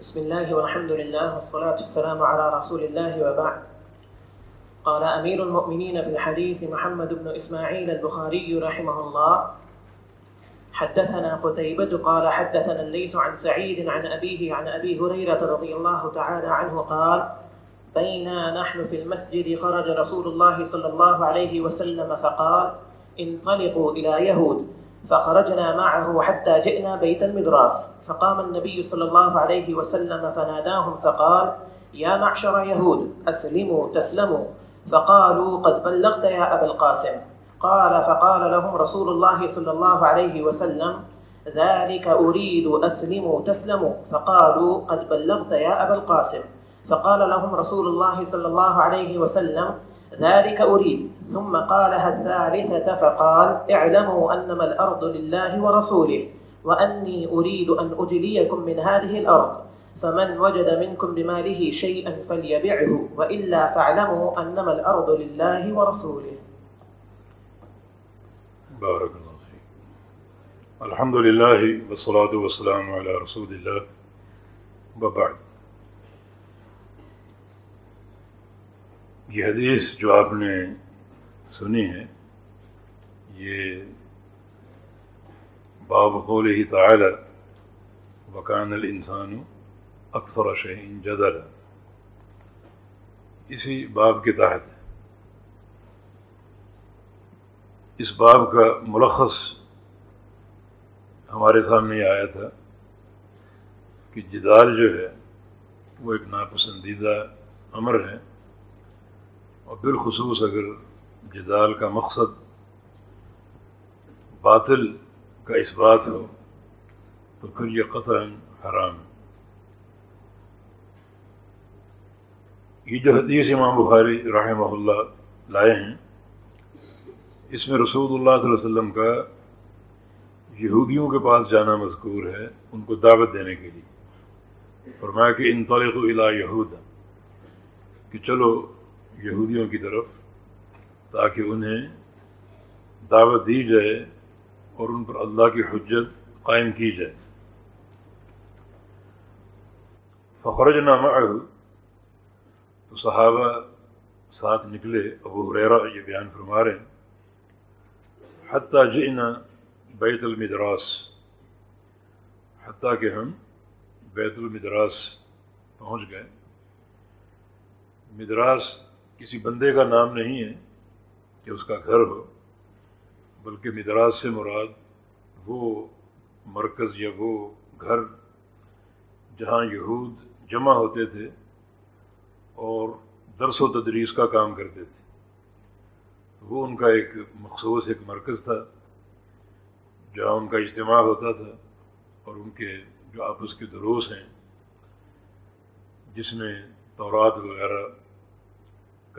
بسم الله والحمد لله والصلاة والسلام على رسول الله وبعد. قال أمير المؤمنين في الحديث محمد بن إسماعيل البخاري رحمه الله. حدثنا قتيبة قال حدثنا الليث عن سعيد عن أبيه عن أبي هريرة رضي الله تعالى عنه قال بينا نحن في المسجد خرج رسول الله صلى الله عليه وسلم فقال انطلقوا إلى يهود. فخرجنا معه حتى جئنا بيت المدراس فقام النبي صلى الله عليه وسلم فناداهم فقال، يا معشر يهود، أسلموا، تسلموا. فقالوا، قد بلغت يا أبا القاسم. قال، فقال لهم رسول الله صلى الله عليه وسلم، ذلك أريد، أسلموا، تسلموا. فقالوا، قد بلغت يا أبا القاسم. فقال لهم رسول الله صلى الله عليه وسلم ذلك أريد. ثم قالها الثالثة فقال اعلموا أنما الأرض لله ورسوله، وأني أريد أن أجليكم من هذه الأرض، فمن وجد منكم بماله شيئا فليبعه، وإلا فاعلموا أنما الأرض لله ورسوله. بارك الله فيك. الحمد لله والصلاة والسلام على رسول الله. وبعد. یہ حدیث جو آپ نے سنی ہے، یہ باب قول ہی تعالی، وکان الانسان اکثر شہین جدل اسی باب کے تحت ہے۔ اس باب کا ملخص ہمارے سامنے آیا تھا کہ جدال جو ہے، وہ ایک ناپسندیدہ امر ہے۔ اور بالخصوص اگر جدال کا مقصد باطل کا اس بات ہو، تو پھر یہ قطع حرام ہے۔ یہ جو حدیث امام بخاری رحمہ اللہ لائے ہیں، اس میں رسول اللہ صلی اللہ علیہ وسلم کا یہودیوں کے پاس جانا مذکور ہے ان کو دعوت دینے کے لیے۔ فرمایا کہ ان طلق الا یہود، کہ چلو یہودیوں کی طرف، تاکہ انہیں دعوت دی جائے اور ان پر اللہ کی حجت قائم کی جائے۔ فخرج نامہ تو صحابہ ساتھ نکلے، ابو حریرا یہ بیان فرما رہے ہیں۔ حتیٰ جئنا بیت المدراس، حتیٰ کہ ہم بیت المدراس پہنچ گئے۔ مدراس کسی بندے کا نام نہیں ہے کہ اس کا گھر ہو، بلکہ مدراس سے مراد وہ مرکز یا وہ گھر جہاں یہود جمع ہوتے تھے اور درس و تدریس کا کام کرتے تھے۔ وہ ان کا ایک مخصوص ایک مرکز تھا جہاں ان کا اجتماع ہوتا تھا اور ان کے جو آپس کے دروس ہیں، جس میں تورات وغیرہ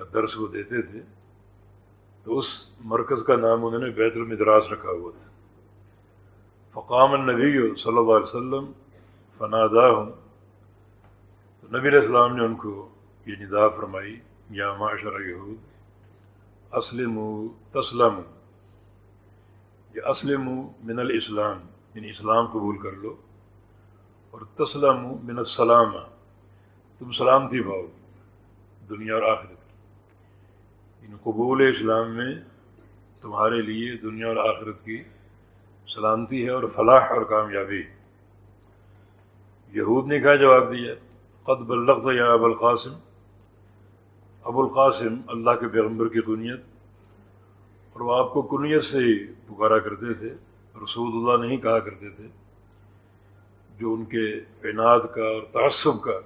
کا درس وہ دیتے تھے، تو اس مرکز کا نام انہوں نے بیت المدراس رکھا ہوا تھا۔ فقام النبی صلی اللہ علیہ وسلم فنادا ہوں تو نبی علیہ السلام نے ان کو یہ ندا فرمائی، یا معاشر یہود اسلم تسلم یا اسلم من الاسلام یعنی اسلام قبول کر لو، اور تسلم من السلام تم سلامتی پاؤ، دنیا اور آخرت۔ قبول اسلام میں تمہارے لیے دنیا اور آخرت کی سلامتی ہے اور فلاح اور کامیابی۔ یہود نے کیا جواب دیا، قد بلغت یا ابو القاسم ابو القاسم اللہ کے پیغمبر کی کنیت، اور وہ آپ کو کنیت سے ہی پکارا کرتے تھے رسول اللہ نہیں کہا کرتے تھے، جو ان کے اعناد کا اور تعصب کا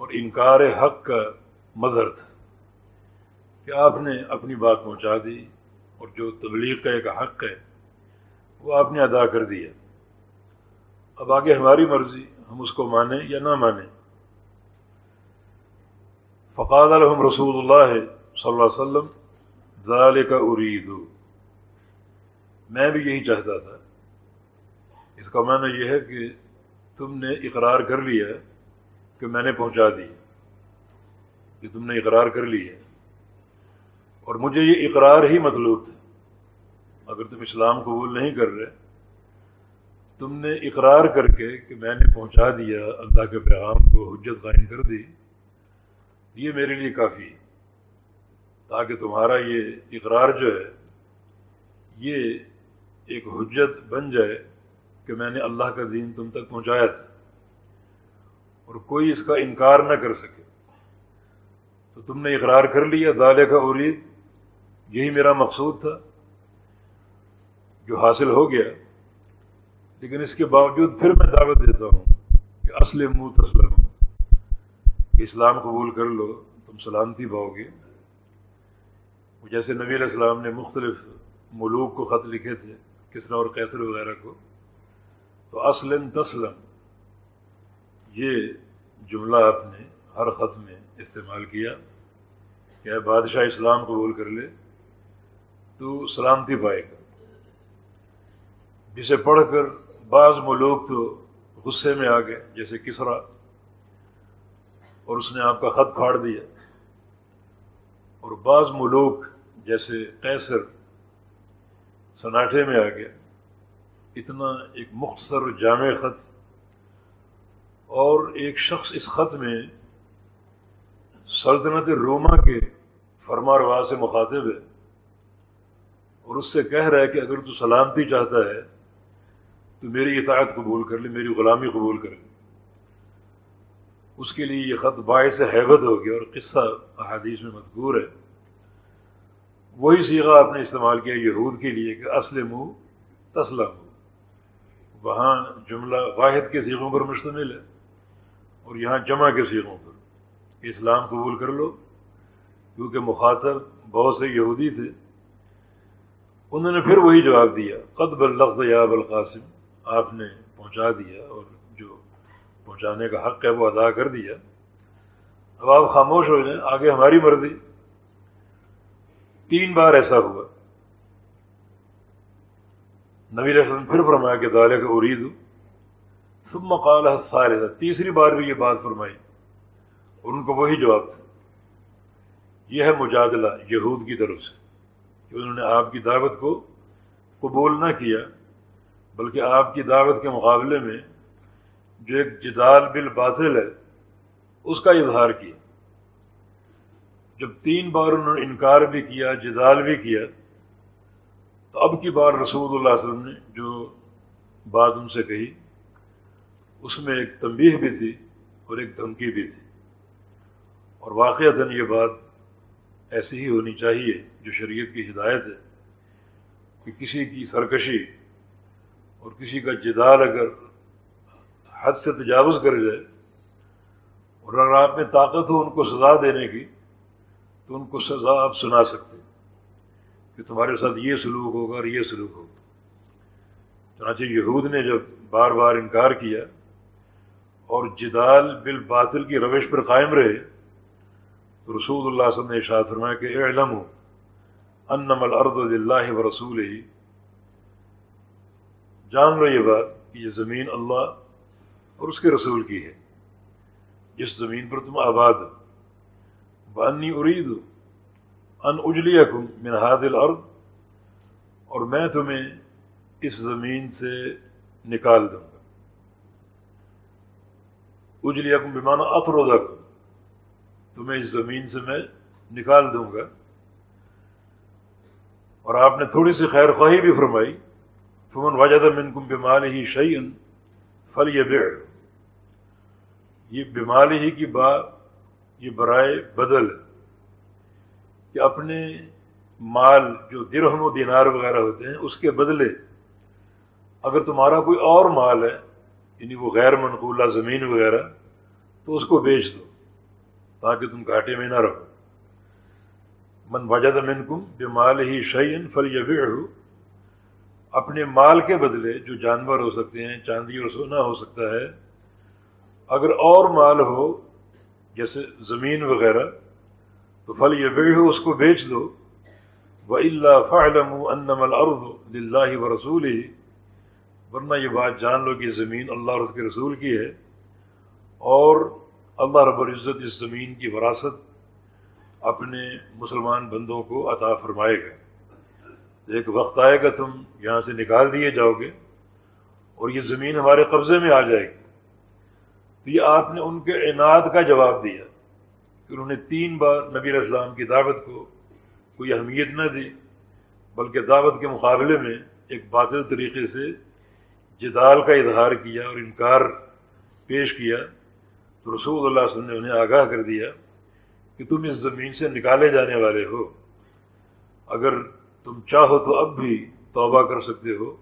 اور انکار حق کا مظہر تھا۔ کہ آپ نے اپنی بات پہنچا دی اور جو تبلیغ کا ایک حق ہے وہ آپ نے ادا کر دیا۔ اب آگے ہماری مرضی، ہم اس کو مانیں یا نہ مانیں۔ فقاد الحم رسول اللہ صلی اللہ علیہ وسلم ضال کا ارید۔ میں بھی یہی چاہتا تھا۔ اس کا معنی یہ ہے کہ تم نے اقرار کر لیا کہ میں نے پہنچا دی، کہ تم نے اقرار کر لی ہے۔ اور مجھے یہ اقرار ہی مطلوب تھا۔ اگر تم اسلام قبول نہیں کر رہے، تم نے اقرار کر کے کہ میں نے پہنچا دیا اللہ کے پیغام کو حجت قائم کر دی، یہ میرے لیے کافی تاکہ تمہارا یہ اقرار جو ہے، یہ ایک حجت بن جائے کہ میں نے اللہ کا دین تم تک پہنچایا تھا۔ اور کوئی اس کا انکار نہ کر سکے۔ تو تم نے اقرار کر لیا دالے کا عرید یہی میرا مقصود تھا، جو حاصل ہو گیا، لیکن اس کے باوجود پھر میں دعوت دیتا ہوں کہ اصل منہ تسلم کہ اسلام قبول کر لو، تم سلامتی پاؤ گے۔ جیسے نبی علیہ السلام نے مختلف ملوک کو خط لکھے تھے، کسرا اور کیسر وغیرہ کو، تو اصل تسلم یہ جملہ آپ نے ہر خط میں استعمال کیا کہ بادشاہ اسلام قبول کر لے۔ تو سلامتی پائے گا۔ جسے پڑھ کر بعض ملوک تو غصے میں آ گئے، جیسے کسرا، اور اس نے آپ کا خط پھاڑ دیا۔ اور بعض ملوک جیسے قیصر سناٹے میں آ گیا اتنا ایک مختصر جامع خط۔ اور ایک شخص اس خط میں سلطنت روما کے فرما روا سے مخاطب ہے۔ اور اس سے کہہ رہا ہے کہ اگر تو سلامتی چاہتا ہے، تو میری اطاعت قبول کر لے، میری غلامی قبول کر لے۔ اس کے لیے یہ خط باعث حیبت ہو گیا اور قصہ احادیث میں مذکور ہے۔ وہی سیغہ آپ نے استعمال کیا یہود کے لیے کہ اصل منہ تسلم وہاں جملہ واحد کے سیغوں پر مشتمل ہے اور یہاں جمع کے سیغوں پر۔ اسلام قبول کر لو، کیونکہ مخاطب بہت سے یہودی تھے۔ انہوں نے پھر وہی جواب دیا قطب الخط یا القاسم۔ آپ نے پہنچا دیا اور جو پہنچانے کا حق ہے وہ ادا کر دیا۔ اب آپ خاموش ہو جائیں، آگے ہماری مرضی۔ تین بار ایسا ہوا۔ نبی رسم پھر فرمایا کہ دالے کا ارید۔ ہوں سب مقال سارے تیسری بار بھی یہ بات فرمائی۔ اور ان کو وہی جواب تھا۔ یہ ہے مجادلہ یہود کی طرف سے۔ کہ انہوں نے آپ کی دعوت کو قبول نہ کیا، بلکہ آپ کی دعوت کے مقابلے میں جو ایک جدال بل باطل ہے، اس کا اظہار کیا۔ جب تین بار انہوں نے انکار بھی کیا، جدال بھی کیا، تو اب کی بار رسول اللہ علیہ وسلم نے جو بات ان سے کہی، اس میں ایک تنبیہ بھی تھی اور ایک دھمکی بھی تھی۔ اور واقعات یہ بات ایسی ہی ہونی چاہیے جو شریعت کی ہدایت ہے کہ کسی کی سرکشی اور کسی کا جدال اگر حد سے تجاوز کر جائے اور اگر آپ میں طاقت ہو ان کو سزا دینے کی، تو ان کو سزا آپ سنا سکتے کہ تمہارے ساتھ یہ سلوک ہوگا اور یہ سلوک ہوگا۔ چنانچہ یہود نے جب بار بار انکار کیا اور جدال بال باطل کی روش پر قائم رہے تو رسول اللہ وسلم نے اشاعت فرمایا کہ علم انم الرد اللہ و رسول ہی جان لو یہ بات کہ یہ زمین اللہ اور اس کے رسول کی ہے۔ جس زمین پر تم آباد ہو۔ بانی ارید ان اجلی من منہاد الارض اور میں تمہیں اس زمین سے نکال دوں گا۔ اجلی اکم بمانا افرود تمہیں اس زمین سے میں نکال دوں گا۔ اور آپ نے تھوڑی سی خیر خواہی بھی فرمائی۔ فمن واجد منکم بمال ہی شعین فل یہ یہ بیمالی ہی کی بات یہ برائے بدل کہ اپنے مال جو درہم و دینار وغیرہ ہوتے ہیں، اس کے بدلے اگر تمہارا کوئی اور مال ہے یعنی وہ غیر منقولہ زمین وغیرہ، تو اس کو بیچ دو۔ تاکہ تم گھاٹے میں نہ رہو۔ من وجد من کم بے مال ہی شعین فل یا اپنے مال کے بدلے جو جانور ہو سکتے ہیں، چاندی اور سونا ہو سکتا ہے، اگر اور مال ہو، جیسے زمین وغیرہ، تو پھل یہ ہو اس کو بیچ دو۔ و اللہ فعلم انم الرد اللہ و رسول ہی ورنہ یہ بات جان لو کہ زمین اللہ اور اس کے رسول کی ہے۔ اور اللہ رب العزت اس زمین کی وراثت اپنے مسلمان بندوں کو عطا فرمائے گا۔ ایک وقت آئے گا تم یہاں سے نکال دیے جاؤ گے اور یہ زمین ہمارے قبضے میں آ جائے گی۔ تو یہ آپ نے ان کے عناد کا جواب دیا کہ انہوں نے تین بار نبی علیہ السلام کی دعوت کو کوئی اہمیت نہ دی، بلکہ دعوت کے مقابلے میں ایک باطل طریقے سے جدال کا اظہار کیا اور انکار پیش کیا۔ تو رسول اللہ علیہ وسلم نے انہیں آگاہ کر دیا کہ تم اس زمین سے نکالے جانے والے ہو۔ اگر تم چاہو تو اب بھی توبہ کر سکتے ہو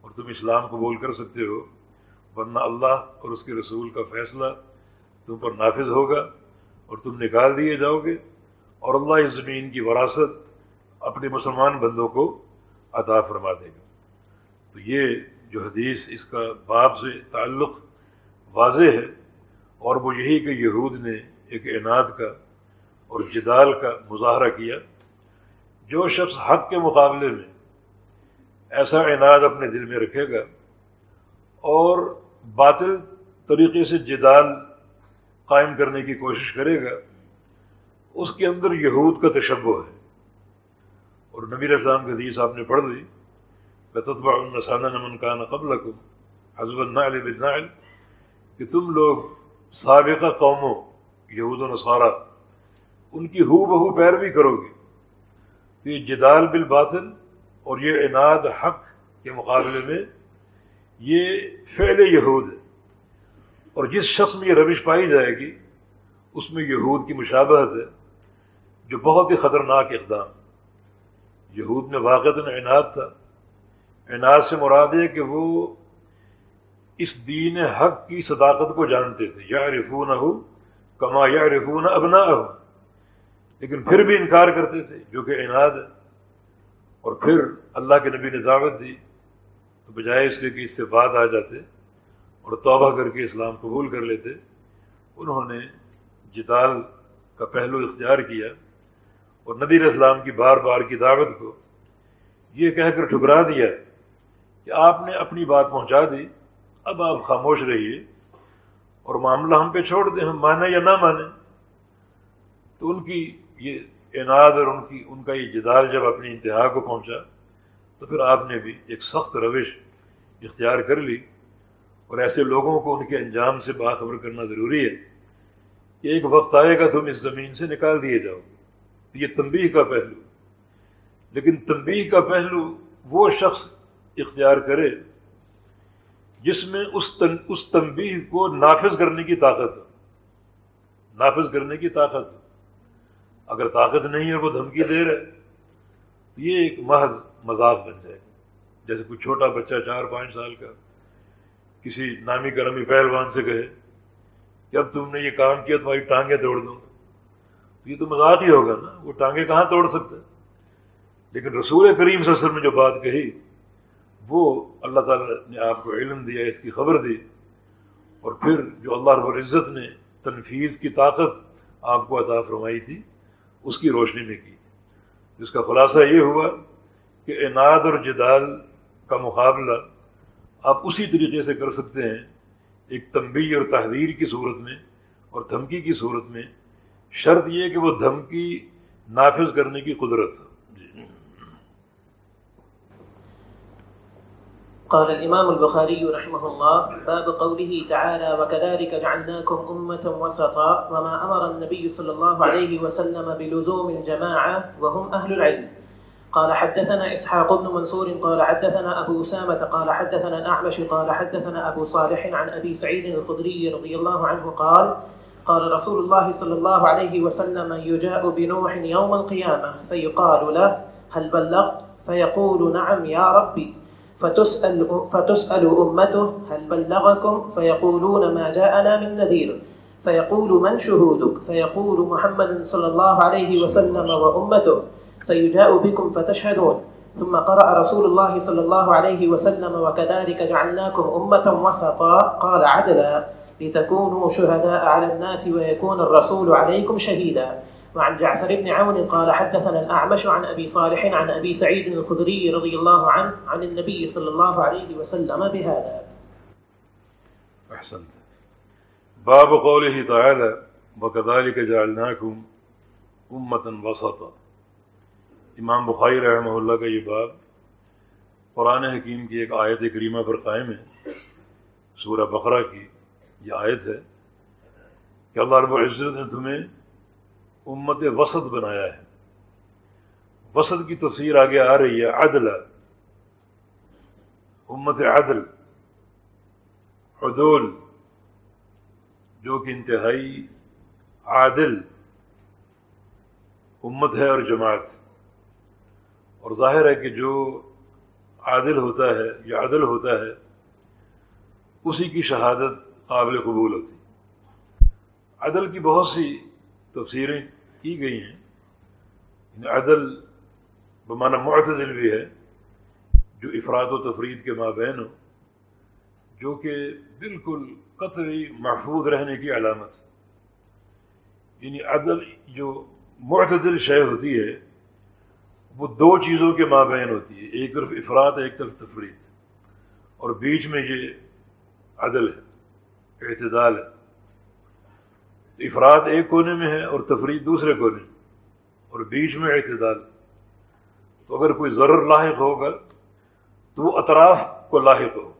اور تم اسلام قبول کر سکتے ہو، ورنہ اللہ اور اس کے رسول کا فیصلہ تم پر نافذ ہوگا اور تم نکال دیے جاؤ گے اور اللہ اس زمین کی وراثت اپنے مسلمان بندوں کو عطا فرما دے گا۔ تو یہ جو حدیث اس کا باب سے تعلق واضح ہے اور وہ یہی کہ یہود نے ایک اعناد کا اور جدال کا مظاہرہ کیا، جو شخص حق کے مقابلے میں ایسا عناد اپنے دل میں رکھے گا اور باطل طریقے سے جدال قائم کرنے کی کوشش کرے گا، اس کے اندر یہود کا تشبہ ہے۔ اور نبی السلام کے حدیث آپ نے پڑھ لی لطبہ النسانہ نمن کان قبل کو حضب النعل بالنعل کہ تم لوگ سابقہ قوموں، یہود و نصارہ، ان کی ہو بہو پیروی کرو گے۔ تو یہ جدال بالباطل اور یہ اناد حق کے مقابلے میں یہ فعل یہود ہے۔ اور جس شخص میں یہ روش پائی جائے گی، اس میں یہود کی مشابہت ہے، جو بہت ہی خطرناک اقدام۔ یہود میں واقع انعد تھا۔ انعد سے مراد ہے کہ وہ اس دین حق کی صداقت کو جانتے تھے۔ یا رفون ہو کما یا رفون ابنا ہو لیکن پھر بھی انکار کرتے تھے، جو کہ انعد ہے۔ اور پھر اللہ کے نبی نے دعوت دی، تو بجائے اس کے کہ اس سے بعد آ جاتے اور توبہ کر کے اسلام قبول کر لیتے، انہوں نے جدال کا پہلو اختیار کیا اور نبی علیہ السلام کی بار بار کی دعوت کو یہ کہہ کر ٹھکرا دیا کہ آپ نے اپنی بات پہنچا دی اب آپ خاموش رہیے اور معاملہ ہم پہ چھوڑ دیں، ہم مانیں یا نہ مانیں، تو ان کی یہ انعد اور ان کی، ان کا یہ جدال جب اپنی انتہا کو پہنچا، تو پھر آپ نے بھی ایک سخت روش اختیار کر لی اور ایسے لوگوں کو ان کے انجام سے باخبر کرنا ضروری ہے۔ کہ ایک وقت آئے گا تم اس زمین سے نکال دیے جاؤ گے۔ یہ تنبیہ کا پہلو۔ لیکن تنبیہ کا پہلو وہ شخص اختیار کرے جس میں اس تن، اس تنبیہ کو نافذ کرنے کی طاقت ہو نافذ کرنے کی طاقت ہو اگر طاقت نہیں ہے وہ دھمکی دے رہے تو یہ ایک محض مذاق بن جائے گا۔ جیسے کوئی چھوٹا بچہ چار پانچ سال کا کسی نامی کرمی پہلوان سے کہے کہ اب تم نے یہ کام کیا تمہاری ٹانگیں توڑ دوں گا۔ تو یہ تو مذاق ہی ہوگا نا۔ وہ ٹانگیں کہاں توڑ سکتے؟ لیکن رسول کریم سسر میں جو بات کہی وہ اللہ تعالیٰ نے آپ کو علم دیا، اس کی خبر دی۔ اور پھر جو اللہ رب العزت نے تنفیذ کی طاقت آپ کو عطا فرمائی تھی، اس کی روشنی میں کی۔ جس کا خلاصہ یہ ہوا کہ انعد اور جدال کا مقابلہ آپ اسی طریقے سے کر سکتے ہیں، ایک تنبی اور تحریر کی صورت میں اور دھمکی کی صورت میں۔ شرط یہ کہ وہ دھمکی نافذ کرنے کی قدرت ہے قال الإمام البخاري رحمه الله، باب قوله تعالى وكذلك جعلناكم أمة وسطا وما أمر النبي صلى الله عليه وسلم بلزوم الجماعة وهم أهل العلم. قال حدثنا إسحاق بن منصور، قال حدثنا أبو أسامة، قال حدثنا الأعمش، قال حدثنا أبو صالح عن أبي سعيد الخدري رضي الله عنه قال قال رسول الله صلى الله عليه وسلم يجاء بنوح يوم القيامة فيقال له هل بلغت؟ فيقول نعم يا ربي. فتسأل, فتسأل أمته هل بلغكم فيقولون ما جاءنا من نذير. فيقول من شهودك؟ فيقول محمد صلى الله عليه وسلم وأمته. فيجاء بكم فتشهدون. ثم قرأ رسول الله صلى الله عليه وسلم وكذلك جعلناكم أمة وسطا قال عدلا لتكونوا شهداء على الناس ويكون الرسول عليكم شهيدا. وعن جعفر بن عون قال حدثنا الأعمش عن أبي صالح عن أبي سعيد الخدري رضي الله عنه عن النبي صلى الله عليه وسلم بهذا. أحسنت. باب قوله تعالى وكذلك جعلناكم أمة وسطا. امام بخاری رحمہ اللہ کا یہ باب قرآن حکیم کی ایک آیت کریمہ پر قائم ہے، سورہ بقرہ کی یہ آیت ہے کہ اللہ رب العزت نے تمہیں امت وسط بنایا ہے۔ وسط کی تفسیر آگے آ رہی ہے، عدل۔ امت عدل، عدول، جو کہ انتہائی عادل امت ہے اور جماعت۔ اور ظاہر ہے کہ جو عادل ہوتا ہے یا عدل ہوتا ہے، اسی کی شہادت قابل قبول ہوتی۔ عدل کی بہت سی تفسیریں کی گئی ہیں۔ یعنی عدل بمانا معتدل بھی ہے، جو افراد و تفرید کے مابین ہو جو کہ بالکل قطعی محفوظ رہنے کی علامت یعنی عدل جو معتدل شے ہوتی ہے، وہ دو چیزوں کے مابین ہوتی ہے، ایک طرف افراد، ایک طرف تفرید۔ اور بیچ میں یہ عدل ہے، اعتدال ہے۔ افراد ایک کونے میں ہے اور تفرید دوسرے کونے اور بیچ میں اعتدال تو اگر کوئی ضرر لاحق ہوگا تو وہ اطراف کو لاحق ہو،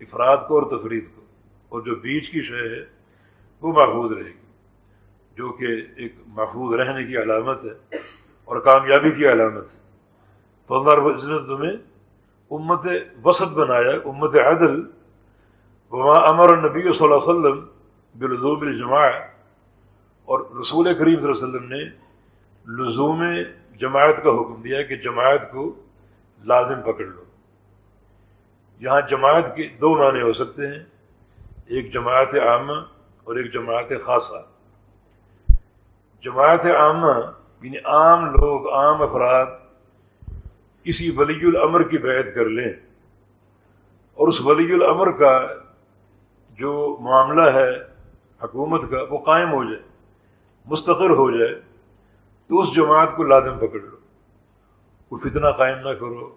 افراد کو اور تفرید کو، اور جو بیچ کی شے ہے وہ محفوظ رہے گی، جو کہ ایک محفوظ رہنے کی علامت ہے اور کامیابی کی علامت ہے۔ تو اللہ رب نے تمہیں امت وسط بنایا، امت عدل، وما امر نبی صلی اللہ علیہ وسلم بلزوم الجماع اور رسول کریم صلی اللہ علیہ وسلم نے لزوم جماعت کا حکم دیا کہ جماعت کو لازم پکڑ لو۔ یہاں جماعت کے دو معنی ہو سکتے ہیں، ایک جماعت عامہ اور ایک جماعت خاصہ۔ جماعت عامہ یعنی عام لوگ، عام افراد، کسی ولی الامر کی بیعت کر لیں۔ اور اس ولی الامر کا جو معاملہ ہے، حکومت کا، وہ قائم ہو جائے۔ مستقر ہو جائے، تو اس جماعت کو لازم پکڑ لو۔ کوئی فتنہ قائم نہ کرو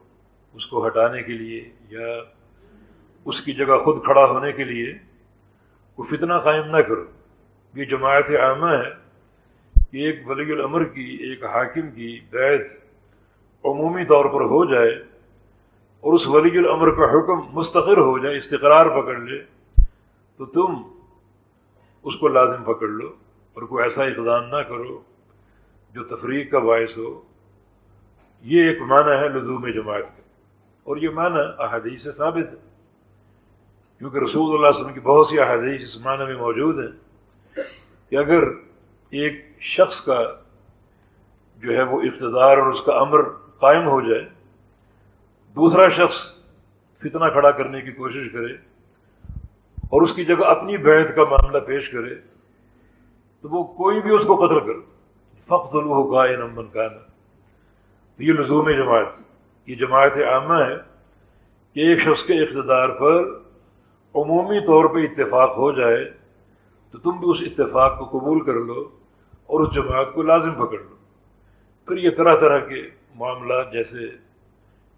اس کو ہٹانے کے لیے یا اس کی جگہ خود کھڑا ہونے کے لیے۔ کوئی فتنہ قائم نہ کرو۔ یہ جماعت عامہ ہے کہ ایک ولی الامر کی، ایک حاکم کی بیت عمومی طور پر ہو جائے اور اس ولی الامر کا حکم مستقر ہو جائے، استقرار پکڑ لے، تو تم اس کو لازم پکڑ لو۔ اور کوئی ایسا اقدام نہ کرو جو تفریق کا باعث ہو۔ یہ ایک معنی ہے لزوم جماعت کا اور یہ معنی احادیث سے ثابت ہے۔ کیونکہ رسول اللہ علیہ وسلم کی بہت سی احادیث اس معنی میں موجود ہیں کہ اگر ایک شخص کا جو ہے وہ اقتدار اور اس کا امر قائم ہو جائے، دوسرا شخص فتنہ کھڑا کرنے کی کوشش کرے اور اس کی جگہ اپنی بیعت کا معاملہ پیش کرے تو وہ کوئی بھی اس کو قتل کرے فخت الوح کا نمبن کا تو یہ لزوم جماعت یہ جماعت عامہ ہے کہ ایک شخص کے اقتدار پر عمومی طور پہ اتفاق ہو جائے تو تم بھی اس اتفاق کو قبول کر لو اور اس جماعت کو لازم پکڑ لو۔ پھر یہ طرح طرح کے معاملات جیسے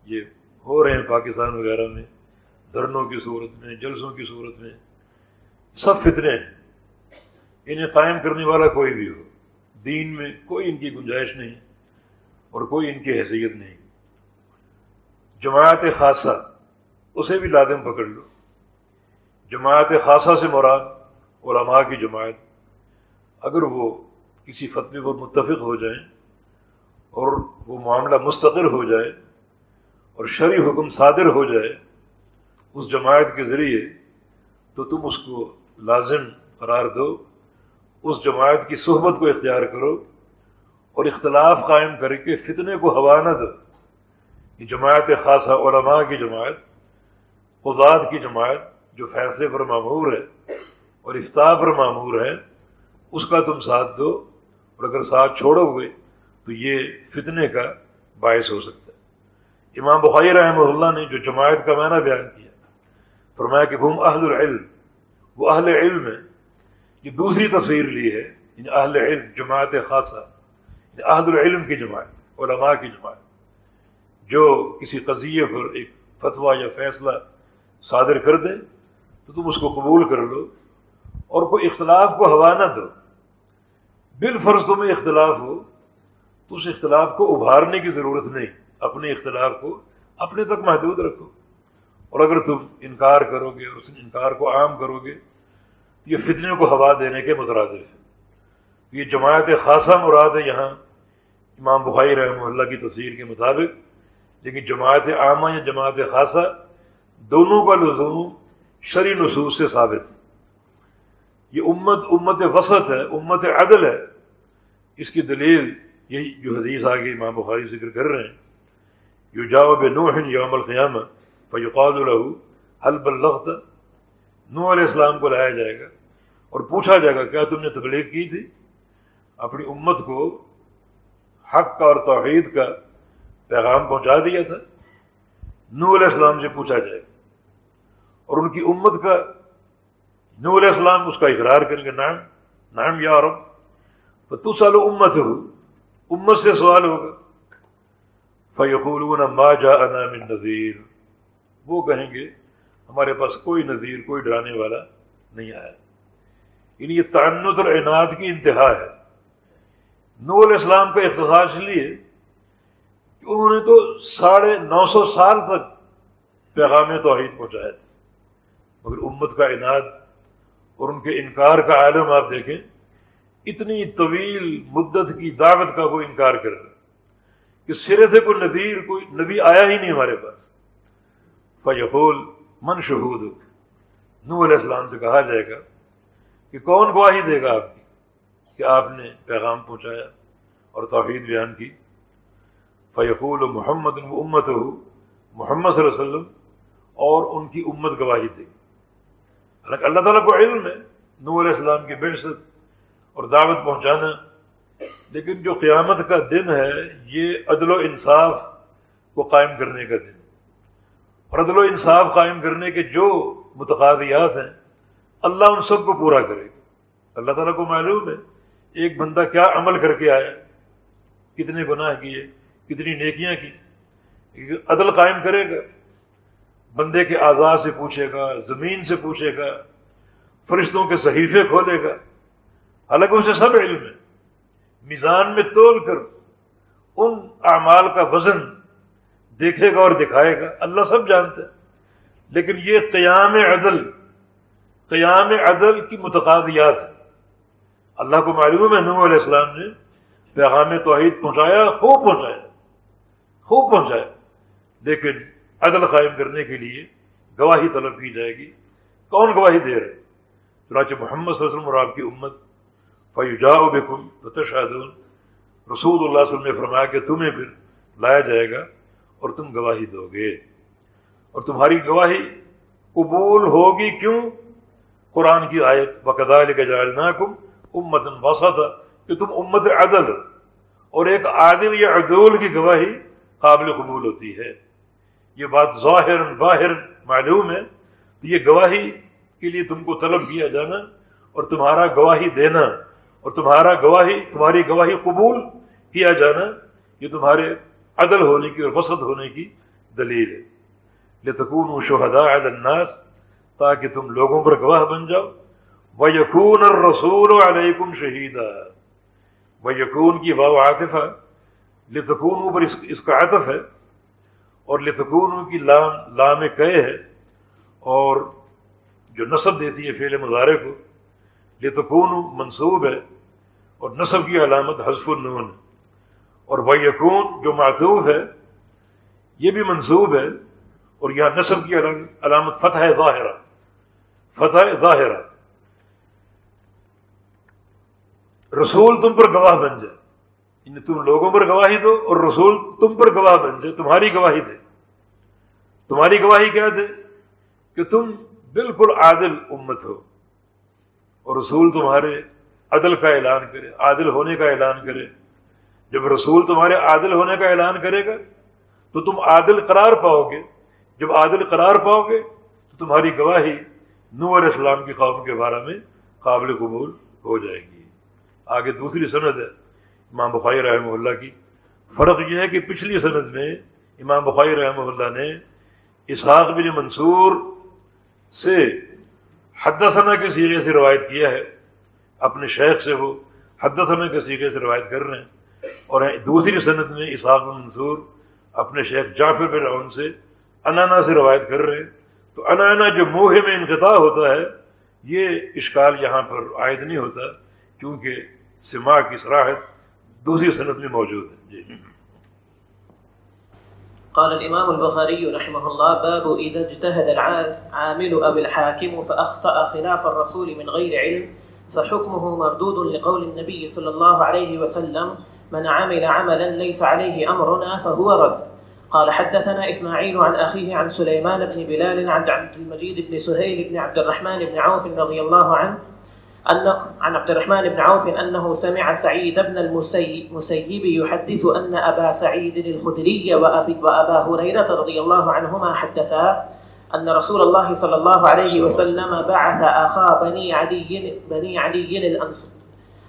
یہ ہو رہے ہیں پاکستان وغیرہ میں، دھرنوں کی صورت میں، جلسوں کی صورت میں، سب فتنے ہیں۔ انہیں قائم کرنے والا کوئی بھی ہو، دین میں کوئی ان کی گنجائش نہیں اور کوئی ان کی حیثیت نہیں۔ جماعت خاصہ، اسے بھی لازم پکڑ لو۔ جماعت خاصہ سے مراد علماء کی جماعت۔ اگر وہ کسی فتوی پر متفق ہو جائیں اور وہ معاملہ مستقر ہو جائے اور شرع حکم صادر ہو جائے اس جماعت کے ذریعے، تو تم اس کو لازم قرار دو۔ اس جماعت کی صحبت کو اختیار کرو اور اختلاف قائم کر کے فتنے کو ہوا نہ دو۔ یہ جماعت خاصہ علماء کی جماعت خداد کی جماعت جو فیصلے پر معمور ہے اور افطار پر معمور ہے، اس کا تم ساتھ دو اور اگر ساتھ چھوڑو گے تو یہ فتنے کا باعث ہو سکتا ہے۔ امام بخاری رحمہ اللہ نے جو جماعت کا معنی بیان کیا، فرمایا کہ ہم اہل العلم، وہ اہل علم ہے یہ دوسری تصویر لی ہے یعنی اہل علم، جماعت خاصہ یعنی اہل العلم کی جماعت، علماء کی جماعت، جو کسی قضیے پر ایک فتویٰ یا فیصلہ صادر کر دے، تو تم اس کو قبول کر لو اور کوئی اختلاف کو ہوا نہ دو۔ بالفرض تمہیں اختلاف ہو، تو اس اختلاف کو ابھارنے کی ضرورت نہیں۔ اپنے اختلاف کو اپنے تک محدود رکھو۔ اور اگر تم انکار کرو گے اور اس انکار کو عام کرو گے یہ فتنے کو ہوا دینے کے مترادف ہے یہ جماعت خاصہ مراد ہے یہاں امام بخاری رحمہ اللہ کی تصویر کے مطابق، لیکن جماعت عامہ یا جماعت خاصہ دونوں کا لزوم شری نصوص سے ثابت۔ یہ امت امت وسط ہے، امت عدل ہے۔ اس کی دلیل یہی جو حدیث آگے امام بخاری ذکر کر رہے ہیں۔ یو جاؤ بے نوح یوم القیامہ فیقاد الحو حل بلغت نو علیہ السلام کو لایا جائے گا اور پوچھا جائے گا، کیا تم نے تبلیغ کی تھی؟ اپنی امت کو حق کا اور توحید کا پیغام پہنچا دیا تھا۔ نو علیہ السلام سے پوچھا جائے گا۔ اور ان کی امت کا، نو علیہ السلام اس کا اقرار کریں گے نام نام یا عرب تو سالو امت ہو، امت سے سوال ہوگا۔ فیقول ما جا من نذیر۔ وہ کہیں گے ہمارے پاس کوئی نذیر کوئی ڈرانے والا نہیں آیا۔ یعنی یہ تعنت اور اعنات کی انتہا ہے۔ نو علیہ السلام کا اختصاص اس لیے کہ انہوں نے تو ساڑھے نو سو سال تک پیغام توحید پہنچایا تھا۔ مگر امت کا انعد اور ان کے انکار کا عالم آپ دیکھیں، اتنی طویل مدت کی دعوت کا وہ انکار کر رہے کہ سرے سے کوئی نذیر کوئی نبی آیا ہی نہیں ہمارے پاس۔ فیقول من شہود نو علیہ السلام سے کہا جائے گا کہ کون گواہی دے گا آپ کی کہ آپ نے پیغام پہنچایا اور توحید بیان کی؟ فیقول محمد امت ہو محمد صلی اللہ علیہ وسلم اور ان کی امت گواہی دے۔ گی حالانکہ اللہ تعالیٰ کو علم ہے نو علیہ السلام کی بحثت اور دعوت پہنچانا۔ لیکن جو قیامت کا دن ہے، یہ عدل و انصاف کو قائم کرنے کا دن اور عدل و انصاف قائم کرنے کے جو متقادیات ہیں، اللہ ان سب کو پورا کرے گا۔ اللہ تعالیٰ کو معلوم ہے ایک بندہ کیا عمل کر کے آیا، کتنے گناہ کیے، کتنی نیکیاں کی۔ عدل قائم کرے گا، بندے کے آزاد سے پوچھے گا، زمین سے پوچھے گا، فرشتوں کے صحیفے کھولے گا۔ حالانکہ اسے سب علم ہے۔ میزان میں تول کر ان اعمال کا وزن دیکھے گا اور دکھائے گا۔ اللہ سب جانتے لیکن یہ قیام عدل قیام عدل کی متقادیات اللہ کو معلوم ہے نو علیہ السلام نے پیغام توحید پہنچایا، خوب پہنچایا۔ خوب پہنچایا۔ لیکن عدل قائم کرنے کے لیے گواہی طلب کی جائے گی۔ کون گواہی دے رہے؟ چنانچہ محمد صلی اللہ علیہ وسلم اور آپ کی امت۔ فیوجا بکم بتشادون رسول اللہ علیہ وسلم نے فرمایا کہ تمہیں پھر لایا جائے گا۔ اور تم گواہی دو گے۔ اور تمہاری گواہی قبول ہوگی کیوں؟ قرآن کی آیت بقدا لے کے کم امت وسط کہ تم امت عدل اور ایک عادل یا عدول کی گواہی قابل قبول ہوتی ہے۔ یہ بات ظاہر، باہر معلوم ہے۔ تو یہ گواہی کے لیے تم کو طلب کیا جانا اور تمہارا گواہی دینا اور تمہارا گواہی، تمہاری گواہی قبول کیا جانا، یہ تمہارے عدل ہونے کی اور وسط ہونے کی دلیل ہے۔ لتکون و شہدا الناس تاکہ تم لوگوں پر گواہ بن جاؤ۔ وہ یقون رسول علیکم شہیدہ وہ یقون کی باب عاطفہ لتکون اوپر اس کا عطف ہے۔ اور لتکون کی لام لام کہ ہے۔ اور جو نصب دیتی ہے فعل مظاہرے کو۔ لتکون منصوب ہے۔ اور نصب کی علامت حذف النون۔ اور یقون جو معطوف ہے، یہ بھی منصوب ہے، اور یہاں نصب کی علامت فتح ظاہرہ۔ فتح ظاہرہ۔ رسول تم پر گواہ بن جائے۔ یعنی تم لوگوں پر گواہی دو، اور رسول تم پر گواہ بن جائے، تمہاری گواہی دے۔ تمہاری گواہی کیا دے؟ کہ تم بالکل عادل امت ہو، اور رسول تمہارے عدل کا اعلان کرے، عادل ہونے کا اعلان کرے۔ جب رسول تمہارے عادل ہونے کا اعلان کرے گا، تو تم عادل قرار پاؤ گے۔ جب عادل قرار پاؤ گے، تو تمہاری گواہی نور اسلام کی قوم کے بارے میں قابل قبول ہو جائے گی۔ آگے دوسری صنعت ہے امام بخاری رحمہ اللہ کی۔ فرق یہ ہے کہ پچھلی صنعت میں امام بخاری رحمہ اللہ نے اسحاق بن منصور سے حد ثنا کے سیرے سے روایت کیا ہے۔ اپنے شیخ سے وہ حد ثنا کے سیرے سے روایت کر رہے ہیں۔ اور دوسری صنعت میں اسحاق منصور اپنے شیخ جعفر بن رون سے انانا سے روایت کر رہے ہیں۔ تو انانا جو موہ میں انقطاع ہوتا ہے، یہ اشکال یہاں پر عائد نہیں ہوتا کیونکہ سما کی صراحت دوسری صنعت میں موجود ہے۔ جی۔ قال الإمام البخاري رحمه الله باب إذا اجتهد العامل أو الحاكم فأخطأ خلاف الرسول من غير علم فحكمه مردود لقول النبي صلى الله عليه وسلم من عمل عملا ليس عليه أمرنا فهو رد. قال حدثنا إسماعيل عن أخيه عن سليمان بن بلال عن عبد المجيد بن سهيل بن عبد الرحمن بن عوف رضي الله عنه أن عن عبد الرحمن بن عوف أنه سمع سعيد بن المسيب يحدث أن أبا سعيد الخدري وأبي وأبا هريرة رضي الله عنهما حدثا أن رسول الله صلى الله عليه وسلم بعث أخا بني عدي بني عدي الأنصار.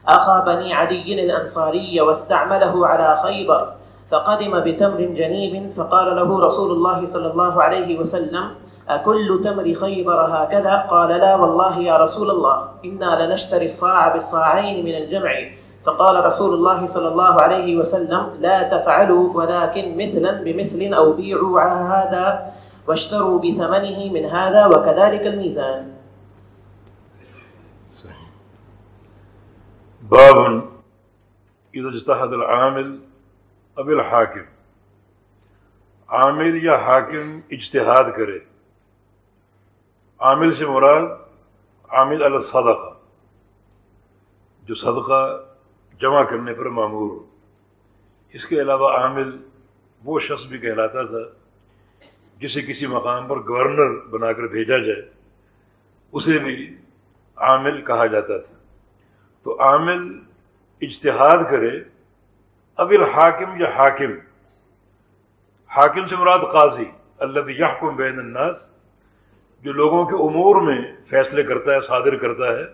أخا بني عدي الأنصاري واستعمله على خيبر، فقدم بتمر جنيب، فقال له رسول الله صلى الله عليه وسلم، أكل تمر خيبر هكذا؟ قال، لا والله يا رسول الله، إنا لنشتري الصاع بالصاعين من الجمع. فقال رسول الله صلى الله عليه وسلم، لا تفعلوا، ولكن مثلا بمثل أو بيعوا هذا، واشتروا بثمنه من هذا، وكذلك الميزان. باب اذا اجتهد العامل اب الحاکم۔ عامل یا حاکم اجتہاد کرے۔ عامل سے مراد عامل الصدقہ جو صدقہ جمع کرنے پر معمور ہو۔ اس کے علاوہ عامل وہ شخص بھی کہلاتا تھا جسے کسی مقام پر گورنر بنا کر بھیجا جائے، اسے بھی عامل کہا جاتا تھا۔ تو عامل اجتہاد کرے، اب الحاکم یا حاکم؟ حاکم سے مراد قاضی اللہ یحکم بین الناس، جو لوگوں کے امور میں فیصلے کرتا ہے، صادر کرتا ہے،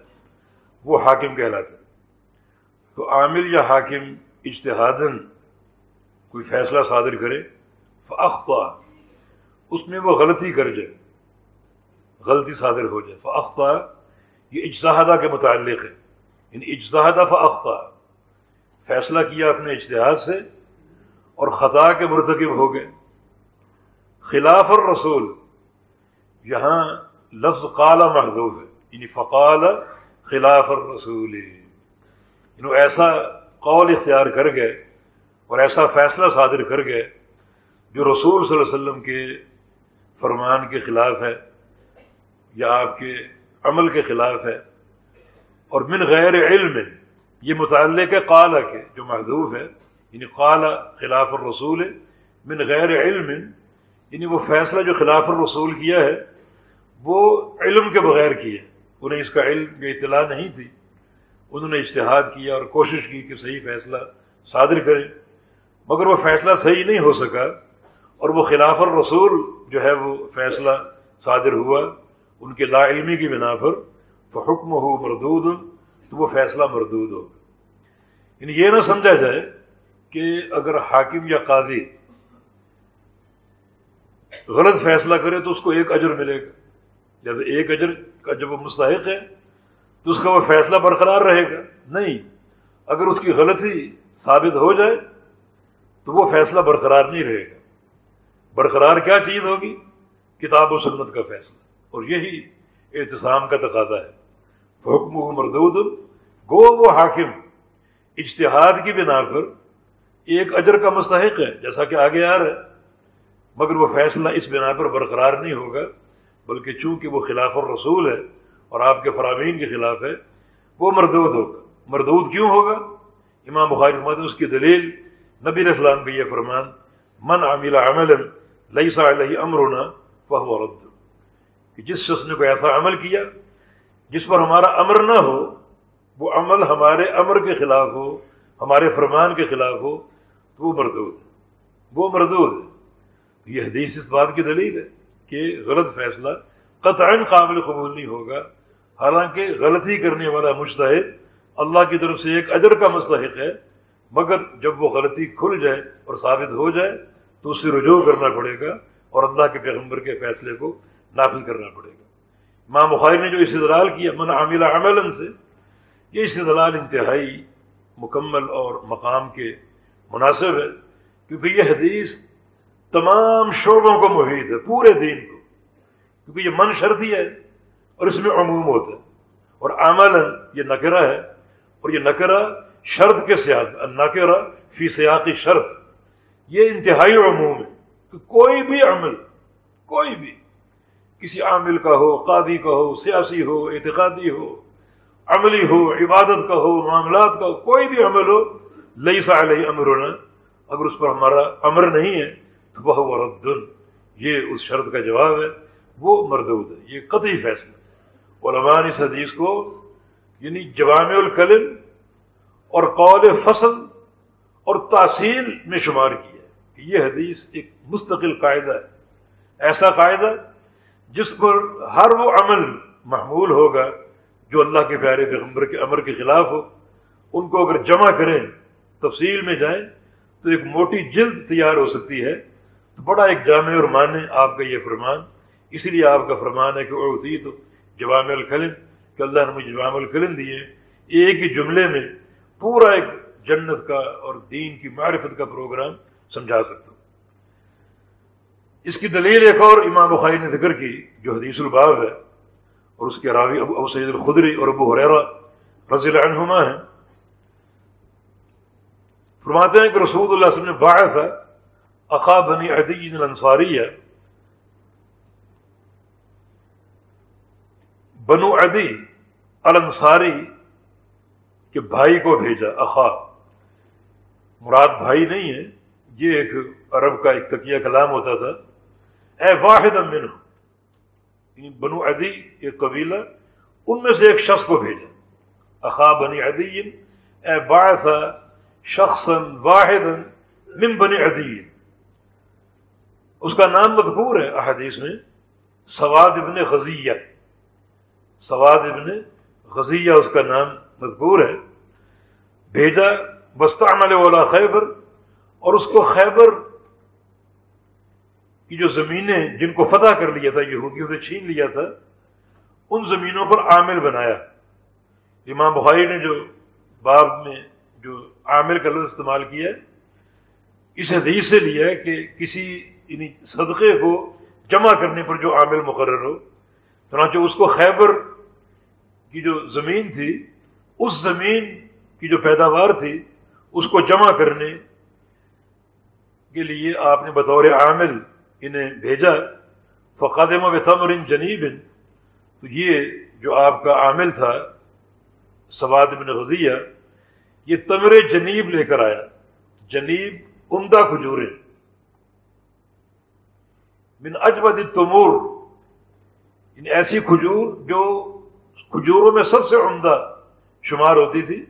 وہ حاکم کہلاتا ہے تو عامل یا حاکم اجتہادن کوئی فیصلہ صادر کرے فاختہ اس میں وہ غلطی کر جائے، غلطی صادر ہو جائے فاختہ یہ اجتہادہ کے متعلق ہے۔ یعنی اجتہادہ فاختہ فیصلہ کیا اپنے اجتہاد سے اور خطا کے مرتکب ہو گئے۔ خلاف الرسول، یہاں لفظ قال محدود ہے یعنی فقال خلاف الرسول۔ یعنی ایسا قول اختیار کر گئے اور ایسا فیصلہ صادر کر گئے جو رسول صلی اللہ علیہ وسلم کے فرمان کے خلاف ہے یا آپ کے عمل کے خلاف ہے۔ اور من غیر علم، یہ متعلق ہے قال کے، جو محدود ہے یعنی قال خلاف الرسول، من غیر علم یعنی وہ فیصلہ جو خلاف الرسول کیا ہے، وہ علم کے بغیر کیا انہیں اس کا علم یا اطلاع نہیں تھی۔ انہوں نے اشتہاد کیا اور کوشش کی کہ صحیح فیصلہ صادر کریں۔ مگر وہ فیصلہ صحیح نہیں ہو سکا اور وہ خلاف الرسول جو ہے، وہ فیصلہ صادر ہوا، ان کے لا علمی کی بنا پر۔ تو حکم ہو مردود، تو وہ فیصلہ مردود ہوگا۔ یعنی یہ نہ سمجھا جائے کہ اگر حاکم یا قاضی غلط فیصلہ کرے تو اس کو ایک اجر ملے گا۔ جب ایک اجر کا جب وہ مستحق ہے، تو اس کا وہ فیصلہ برقرار رہے گا۔ نہیں، اگر اس کی غلطی ثابت ہو جائے، تو وہ فیصلہ برقرار نہیں رہے گا۔ برقرار کیا چیز ہوگی؟ کتاب و سنت کا فیصلہ۔ اور یہی احتسام کا تقاضا ہے۔ حکم و مردود گو وہ حاکم، اجتہاد کی بنا پر ایک اجر کا مستحق ہے، جیسا کہ آگے آ رہا ہے۔ مگر وہ فیصلہ اس بنا پر برقرار نہیں ہوگا، بلکہ چونکہ وہ خلاف الرسول ہے اور آپ کے فرامین کے خلاف ہے، وہ مردود ہوگا۔ مردود کیوں ہوگا؟ امام بخاری اس کی دلیل، نبی السلام کا یہ فرمان، من عامل عمل لئیسا علیہ امرنا وہ رد کہ جس شخص نے کوئی ایسا عمل کیا جس پر ہمارا امر نہ ہو، وہ عمل ہمارے امر کے خلاف ہو، ہمارے فرمان کے خلاف ہو، تو وہ مردود ہے۔ وہ مردود ہے۔ یہ حدیث اس بات کی دلیل ہے کہ غلط فیصلہ قطع قابل قبول نہیں ہوگا۔ حالانکہ غلطی کرنے والا مشتحد اللہ کی طرف سے ایک اجر کا مستحق ہے، مگر جب وہ غلطی کھل جائے اور ثابت ہو جائے، تو اسے رجوع کرنا پڑے گا اور اللہ کے پیغمبر کے فیصلے کو نافذ کرنا پڑے گا۔ ماں بخاری نے جو استدلال کیا من عاملہ عمل سے، یہ استدلال انتہائی مکمل اور مقام کے مناسب ہے، کیونکہ یہ حدیث تمام شعبوں کو محیط ہے، پورے دین کو، کیونکہ یہ من شرط ہی ہے اور اس میں عموم ہوتا ہے۔ اور عمل یہ نکرا ہے، اور یہ نکرا شرط کے سیاق نکرا فی سیاقی شرط، یہ انتہائی عموم ہے، کہ کوئی بھی عمل، کوئی بھی کسی عامل کا ہو، قاضی کا ہو، سیاسی ہو، اعتقادی ہو، عملی ہو، عبادت کا ہو، معاملات کا ہو، کوئی بھی عمل ہو لئی سا علیہ امرنا۔ اگر اس پر ہمارا امر نہیں ہے، تو وہ رد یہ اس شرط کا جواب ہے۔ وہ مردود ہے۔ یہ قطعی فیصلہ علماء نے اس حدیث کو یعنی جوام القلم اور قول فصل اور تاثیل میں شمار کیا ہے یہ حدیث ایک مستقل قاعدہ ہے۔ ایسا قاعدہ جس پر ہر وہ عمل محمول ہوگا جو اللہ کے پیارے پیغمبر کے امر کے خلاف ہو، ان کو اگر جمع کریں، تفصیل میں جائیں، تو ایک موٹی جلد تیار ہو سکتی ہے۔ تو بڑا ایک جامع اور مانے آپ کا یہ فرمان۔ اسی لیے آپ کا فرمان ہے کہ اڑتی تو جوام الخلم کہ اللہ نے مجھے جوام الخلم دیے۔ ایک ہی جملے میں پورا ایک جنت کا اور دین کی معرفت کا پروگرام سمجھا سکتا ہوں۔ اس کی دلیل ایک اور امام بخاری نے ذکر کی، جو حدیث الباب ہے، اور اس کے راوی ابو سید الخدری اور ابو حریرا رضی اللہ عنہما ہیں۔ فرماتے ہیں کہ رسول اللہ وسلم نے باعث ہے اقا بنی عدی الانصاری ہے۔ بنو عدی الانصاری کے بھائی کو بھیجا، اخا۔ مراد بھائی نہیں ہے، یہ ایک عرب کا ایک تقیہ کلام ہوتا تھا۔ اے واحد امن یعنی بنو عدی ایک قبیلہ، ان میں سے ایک شخص کو بھیجا۔ اخا بنی عدی اے باعث شخص واحد من بنی عدی اس کا نام مذکور ہے احادیث میں، سواد ابن غزیہ۔ سواد ابن غزیہ اس کا نام مذکور ہے۔ بھیجا بستعمل والا خیبر اور اس کو خیبر کی جو زمینیں جن کو فتح کر لیا تھا یہودیوں سے چھین لیا تھا، ان زمینوں پر عامل بنایا۔ امام بخاری نے جو باب میں جو عامل کا لفظ استعمال کیا، اس حدیث سے لیا ہے کہ کسی یعنی صدقے کو جمع کرنے پر جو عامل مقرر ہو، چنانچہ اس کو خیبر کی جو زمین تھی، اس زمین کی جو پیداوار تھی، اس کو جمع کرنے کے لیے آپ نے بطور عامل انہیں بھیجا فقادم و تھمر ان جنیب تو یہ جو آپ کا عامل تھا، سواد بن غزیہ، یہ تمر جنیب لے کر آیا۔ جنیب عمدہ کھجورے بن اجبد تمور ان یعنی ایسی کھجور جو کھجوروں میں سب سے عمدہ شمار ہوتی تھی،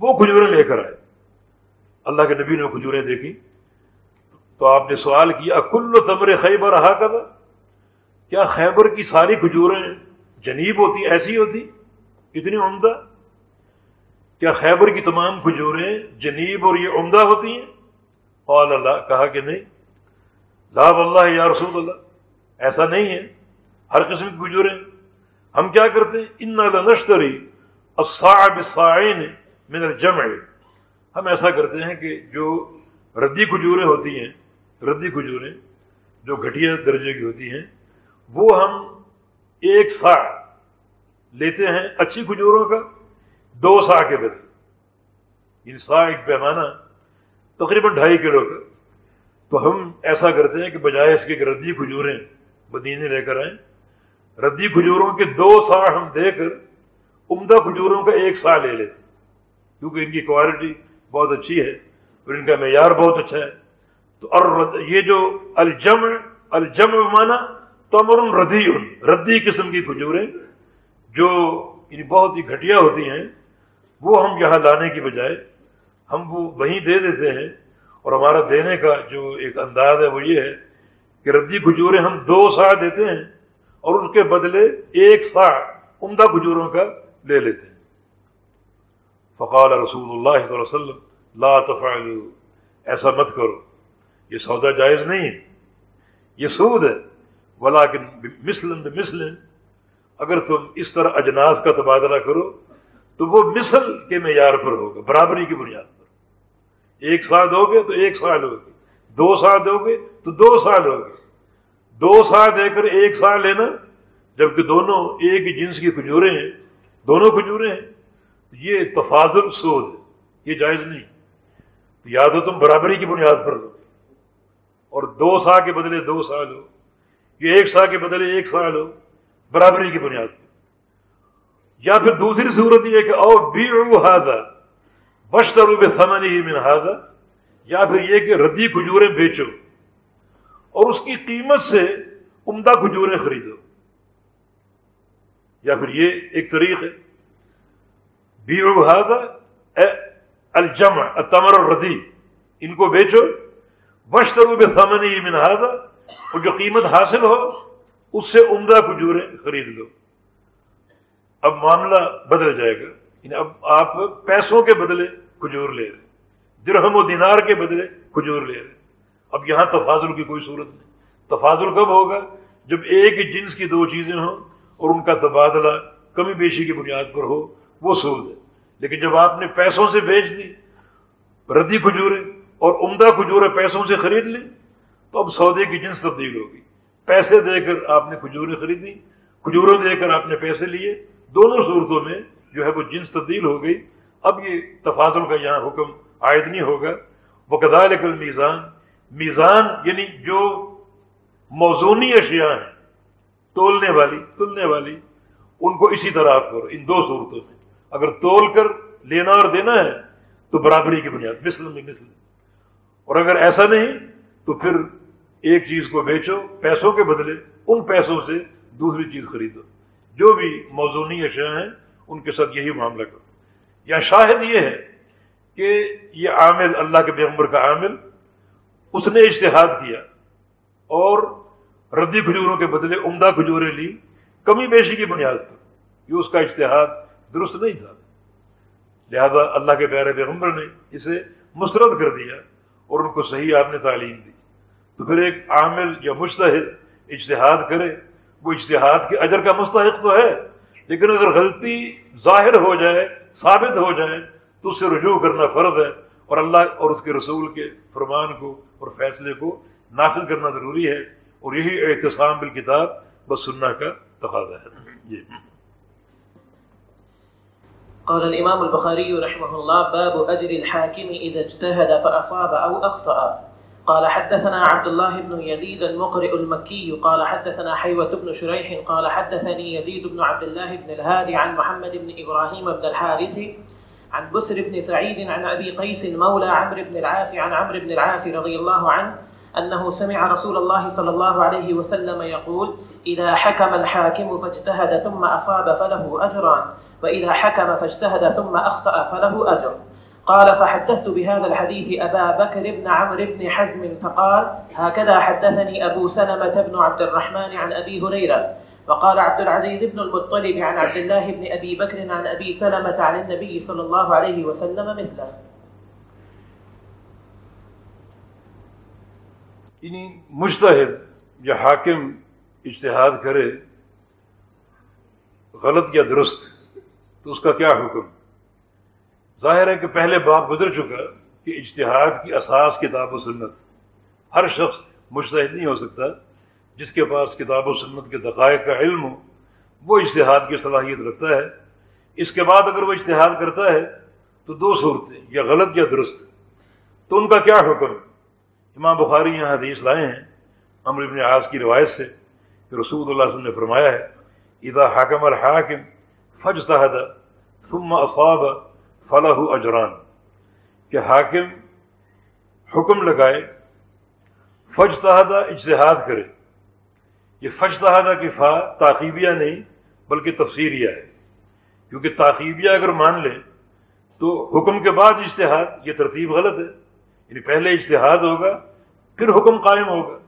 وہ کھجوریں لے کر آئے۔ اللہ کے نبی نے کھجوریں دیکھی تو آپ نے سوال کیا، کل تمر خیبر رہا کیا خیبر کی ساری کھجوریں جنیب ہوتی، ایسی ہوتی، اتنی عمدہ؟ کیا خیبر کی تمام کھجوریں جنیب اور یہ عمدہ ہوتی ہیں؟ اور اللہ، کہا کہ نہیں۔ لاب اللہ یا رسول اللہ، ایسا نہیں ہے۔ ہر قسم کی کھجوریں۔ ہم کیا کرتے ہیں؟ ان نشتری الصاعب الصاعین من الجمع ہم ایسا کرتے ہیں کہ جو ردی کھجوریں ہوتی ہیں ردی کھجوریں جو گھٹیا درجے کی ہوتی ہیں، وہ ہم ایک سا لیتے ہیں اچھی کھجوروں کا، دو سا کے بدلے۔ ان سا ایک پیمانہ تقریباً ڈھائی کلو کا۔ تو ہم ایسا کرتے ہیں کہ بجائے اس کے ردی کھجوریں مدینے لے کر آئیں، ردی کھجوروں کے دو سا ہم دے کر عمدہ کھجوروں کا ایک سا لے لیتے کیونکہ ان کی کوالٹی بہت اچھی ہے اور ان کا معیار بہت اچھا ہے۔ تو اور یہ جو الجم الجم مانا تمر ردی ردی قسم کی کھجوریں جو یعنی بہت ہی گھٹیا ہوتی ہیں، وہ ہم یہاں لانے کی بجائے ہم وہ وہیں دے دیتے ہیں۔ اور ہمارا دینے کا جو ایک انداز ہے وہ یہ ہے کہ ردی کھجوریں ہم دو سا دیتے ہیں اور اس کے بدلے ایک سا عمدہ کھجوروں کا لے لیتے ہیں۔ فقال رسول اللہ صلی اللہ علیہ وسلم، لا تفعلوا، ایسا مت کرو۔ یہ سودا جائز نہیں ہے۔ یہ سود ہے۔ ولاکن مسلم مسلم اگر تم اس طرح اجناس کا تبادلہ کرو، تو وہ مثل کے معیار پر ہوگا، برابری کی بنیاد پر۔ ایک سال دو گے تو ایک سال ہوگے دو سال دو گے تو دو سال ہوگے دو سال دے کر ایک سال لینا، جبکہ دونوں ایک ہی جنس کی کھجوریں ہیں، دونوں کھجوریں ہیں یہ تفاضل سود ہے۔ یہ جائز نہیں۔ تو یا تو تم برابری کی بنیاد پر لو۔ اور دو سا کے بدلے دو سال ہو یہ ایک سا کے بدلے ایک سال ہو برابری کی بنیاد پر۔ یا پھر دوسری صورت یہ کہ او بی ہادا بشترو بے سمن ہی من ہادا یا پھر یہ کہ ردی کھجوریں بیچو اور اس کی قیمت سے عمدہ کھجوریں خریدو۔ یا پھر یہ ایک طریق ہے۔ بی ہادا الجمع تمر اور ردی ان کو بیچو۔ بشترو بے سمن ہی منہادا اور جو قیمت حاصل ہو، اس سے عمدہ کھجوریں خرید لو۔ اب معاملہ بدل جائے گا۔ یعنی اب آپ پیسوں کے بدلے کھجور لے رہے درہم و دینار کے بدلے کھجور لے رہے اب یہاں تفاضل کی کوئی صورت نہیں۔ تفاضل کب ہوگا؟ جب ایک جنس کی دو چیزیں ہوں اور ان کا تبادلہ کمی بیشی کی بنیاد پر ہو، وہ سود ہے۔ لیکن جب آپ نے پیسوں سے بیچ دی، ردی کھجورے اور عمدہ کھجورے پیسوں سے خرید لی تو اب سودے کی جنس تبدیل ہوگی۔ پیسے دے کر آپ نے کھجوریں خریدی کھجوروں دے کر آپ نے پیسے لیے۔ دونوں صورتوں میں جو ہے وہ جنس تبدیل ہو گئی۔ اب یہ تفاضل کا یہاں حکم عائد نہیں ہوگا۔ وہ کدال کل میزان میزان یعنی جو موزونی اشیاء ہیں، تولنے والی، تلنے والی، ان کو اسی طرح آپ کرو، ان دو صورتوں میں۔ اگر تول کر لینا اور دینا ہے، تو برابری کی بنیاد مثل میں مثل اور اگر ایسا نہیں، تو پھر ایک چیز کو بیچو، پیسوں کے بدلے ان پیسوں سے دوسری چیز خریدو۔ جو بھی موزونی اشیاء ہیں، ان کے ساتھ یہی معاملہ کرو۔ یا شاہد یہ ہے کہ یہ عامل اللہ کے پیغمبر کا عامل، اس نے اشتہاد کیا اور ردی کھجوروں کے بدلے عمدہ کھجوریں لی، کمی بیشی کی بنیاد پر۔ یہ اس کا اشتہاد درست نہیں تھا۔ لہذا اللہ کے پیارے پیغمبر نے اسے مسترد کر دیا۔ اور ان کو صحیح آپ نے تعلیم دی۔ تو پھر ایک عامل یا مشتحد اشتہاد کرے، وہ اشتہاد کے اجر کا مستحق تو ہے، لیکن اگر غلطی ظاہر ہو جائے، ثابت ہو جائے، تو اس سے رجوع کرنا فرض ہے اور اللہ اور اس کے رسول کے فرمان کو اور فیصلے کو نافذ کرنا ضروری ہے اور یہی احتسام بالکتاب بس سننا کا تقاضا ہے۔ جی۔ قال الإمام البخاري رحمه الله، باب أجر الحاكم إذا اجتهد فأصاب أو أخطأ. قال حدثنا عبد الله بن يزيد المقرئ المكي، قال حدثنا حيوة بن شريح، قال حدثني يزيد بن عبد الله بن الهادي عن محمد بن إبراهيم بن الحارث، عن بسر بن سعيد، عن أبي قيس مولى عمرو بن العاس عن عمرو بن العاس رضي الله عنه، أنه سمع رسول الله صلى الله عليه وسلم يقول إذا حكم الحاكم فاجتهد ثم أصاب فله أجران، وإذا حكم فاجتهد ثم أخطأ فله أجر. قال فحدثت بهذا الحديث أبا بكر بن عمرو بن حزم فقال هكذا حدثني أبو سلمة بن عبد الرحمن عن أبي هريرة، وقال عبد العزيز بن المطلب عن عبد الله بن أبي بكر عن أبي سلمة عن النبي صلى الله عليه وسلم مثله. یعنی مشتحد یا حاکم اجتہاد کرے، غلط یا درست، تو اس کا کیا حکم؟ ظاہر ہے کہ پہلے باپ گزر چکا کہ اجتہاد کی اساس کتاب و سنت۔ ہر شخص مشتحد نہیں ہو سکتا جس کے پاس کتاب و سنت کے دقائق کا علم ہو، وہ اشتہاد کی صلاحیت رکھتا ہے۔ اس کے بعد اگر وہ اشتہاد کرتا ہے، تو دو صورتیں، یا غلط یا درست۔ تو ان کا کیا حکم؟ امام بخاری یہاں حدیث لائے ہیں امر ابن عاص کی روایت سے۔ کہ رسول اللہ علیہ وسلم نے فرمایا ہے، اذا حاکم الحاکم فج ثم اصاب فلاح اجران کہ حاکم حکم لگائے فج تحدہ اجتہاد کرے۔ یہ فج تحدہ کی فا تاخیبیہ نہیں، بلکہ تفسیریہ ہے۔ کیونکہ تاخیبیہ اگر مان لیں تو حکم کے بعد اجتہاد، یہ ترتیب غلط ہے۔ یعنی پہلے اجتہاد ہوگا، پھر حکم قائم ہوگا۔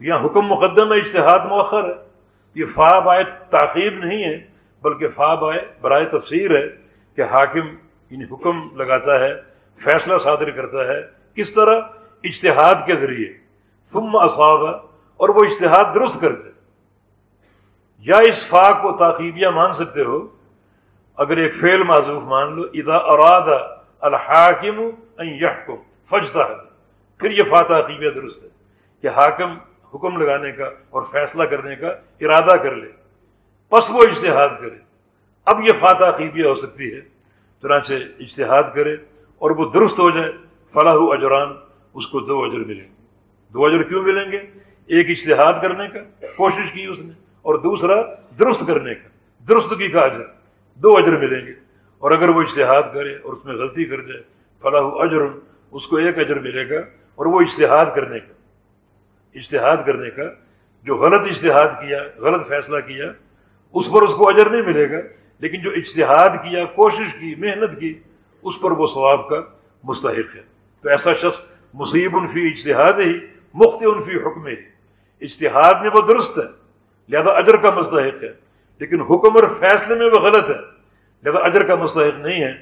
یہاں حکم مقدم ہے اشتہاد مؤخر ہے۔ یہ فا بائے تاخیب نہیں ہے، بلکہ فا بائے برائے تفسیر ہے کہ حاکم یعنی حکم لگاتا ہے، فیصلہ صادر کرتا ہے کس طرح؟ اجتہاد کے ذریعے۔ ثم اصاب اور وہ اشتہاد درست کرتے یا اس فا کو تاقیبیہ مان سکتے ہو، اگر ایک فعل معذوف مان لو ادا اراد الحاکم یحکم فجتا ہے پھر یہ فا تاقیبیہ درست ہے کہ حاکم حکم لگانے کا اور فیصلہ کرنے کا ارادہ کر لے پس وہ اشتہاد کرے۔ اب یہ فاتح عقیبیہ ہو سکتی ہے، چنانچہ اشتہاد کرے اور وہ درست ہو جائے، فلاح اجران اس کو دو اجر ملیں گے۔ دو اجر کیوں ملیں گے؟ ایک اشتہاد کرنے کا، کوشش کی اس نے، اور دوسرا درست کرنے کا۔ درستگی کا اجر دو اجر ملیں گے۔ اور اگر وہ اشتہاد کرے اور اس میں غلطی کر جائے، فلاح اجر، اس کو ایک اجر ملے گا اور وہ اشتہاد کرنے کا۔ اشتہاد کرنے کا، جو غلط اشتہاد کیا، غلط فیصلہ کیا، اس پر اس کو اجر نہیں ملے گا، لیکن جو اشتہاد کیا، کوشش کی، محنت کی، اس پر وہ ثواب کا مستحق ہے۔ تو ایسا شخص مصیب فی اجتہاد ہی، مخت فی حکم ہی۔ اشتہاد میں وہ درست ہے، لہذا اجر کا مستحق ہے۔ لیکن حکم اور فیصلے میں وہ غلط ہے، لہذا اجر کا مستحق نہیں ہے۔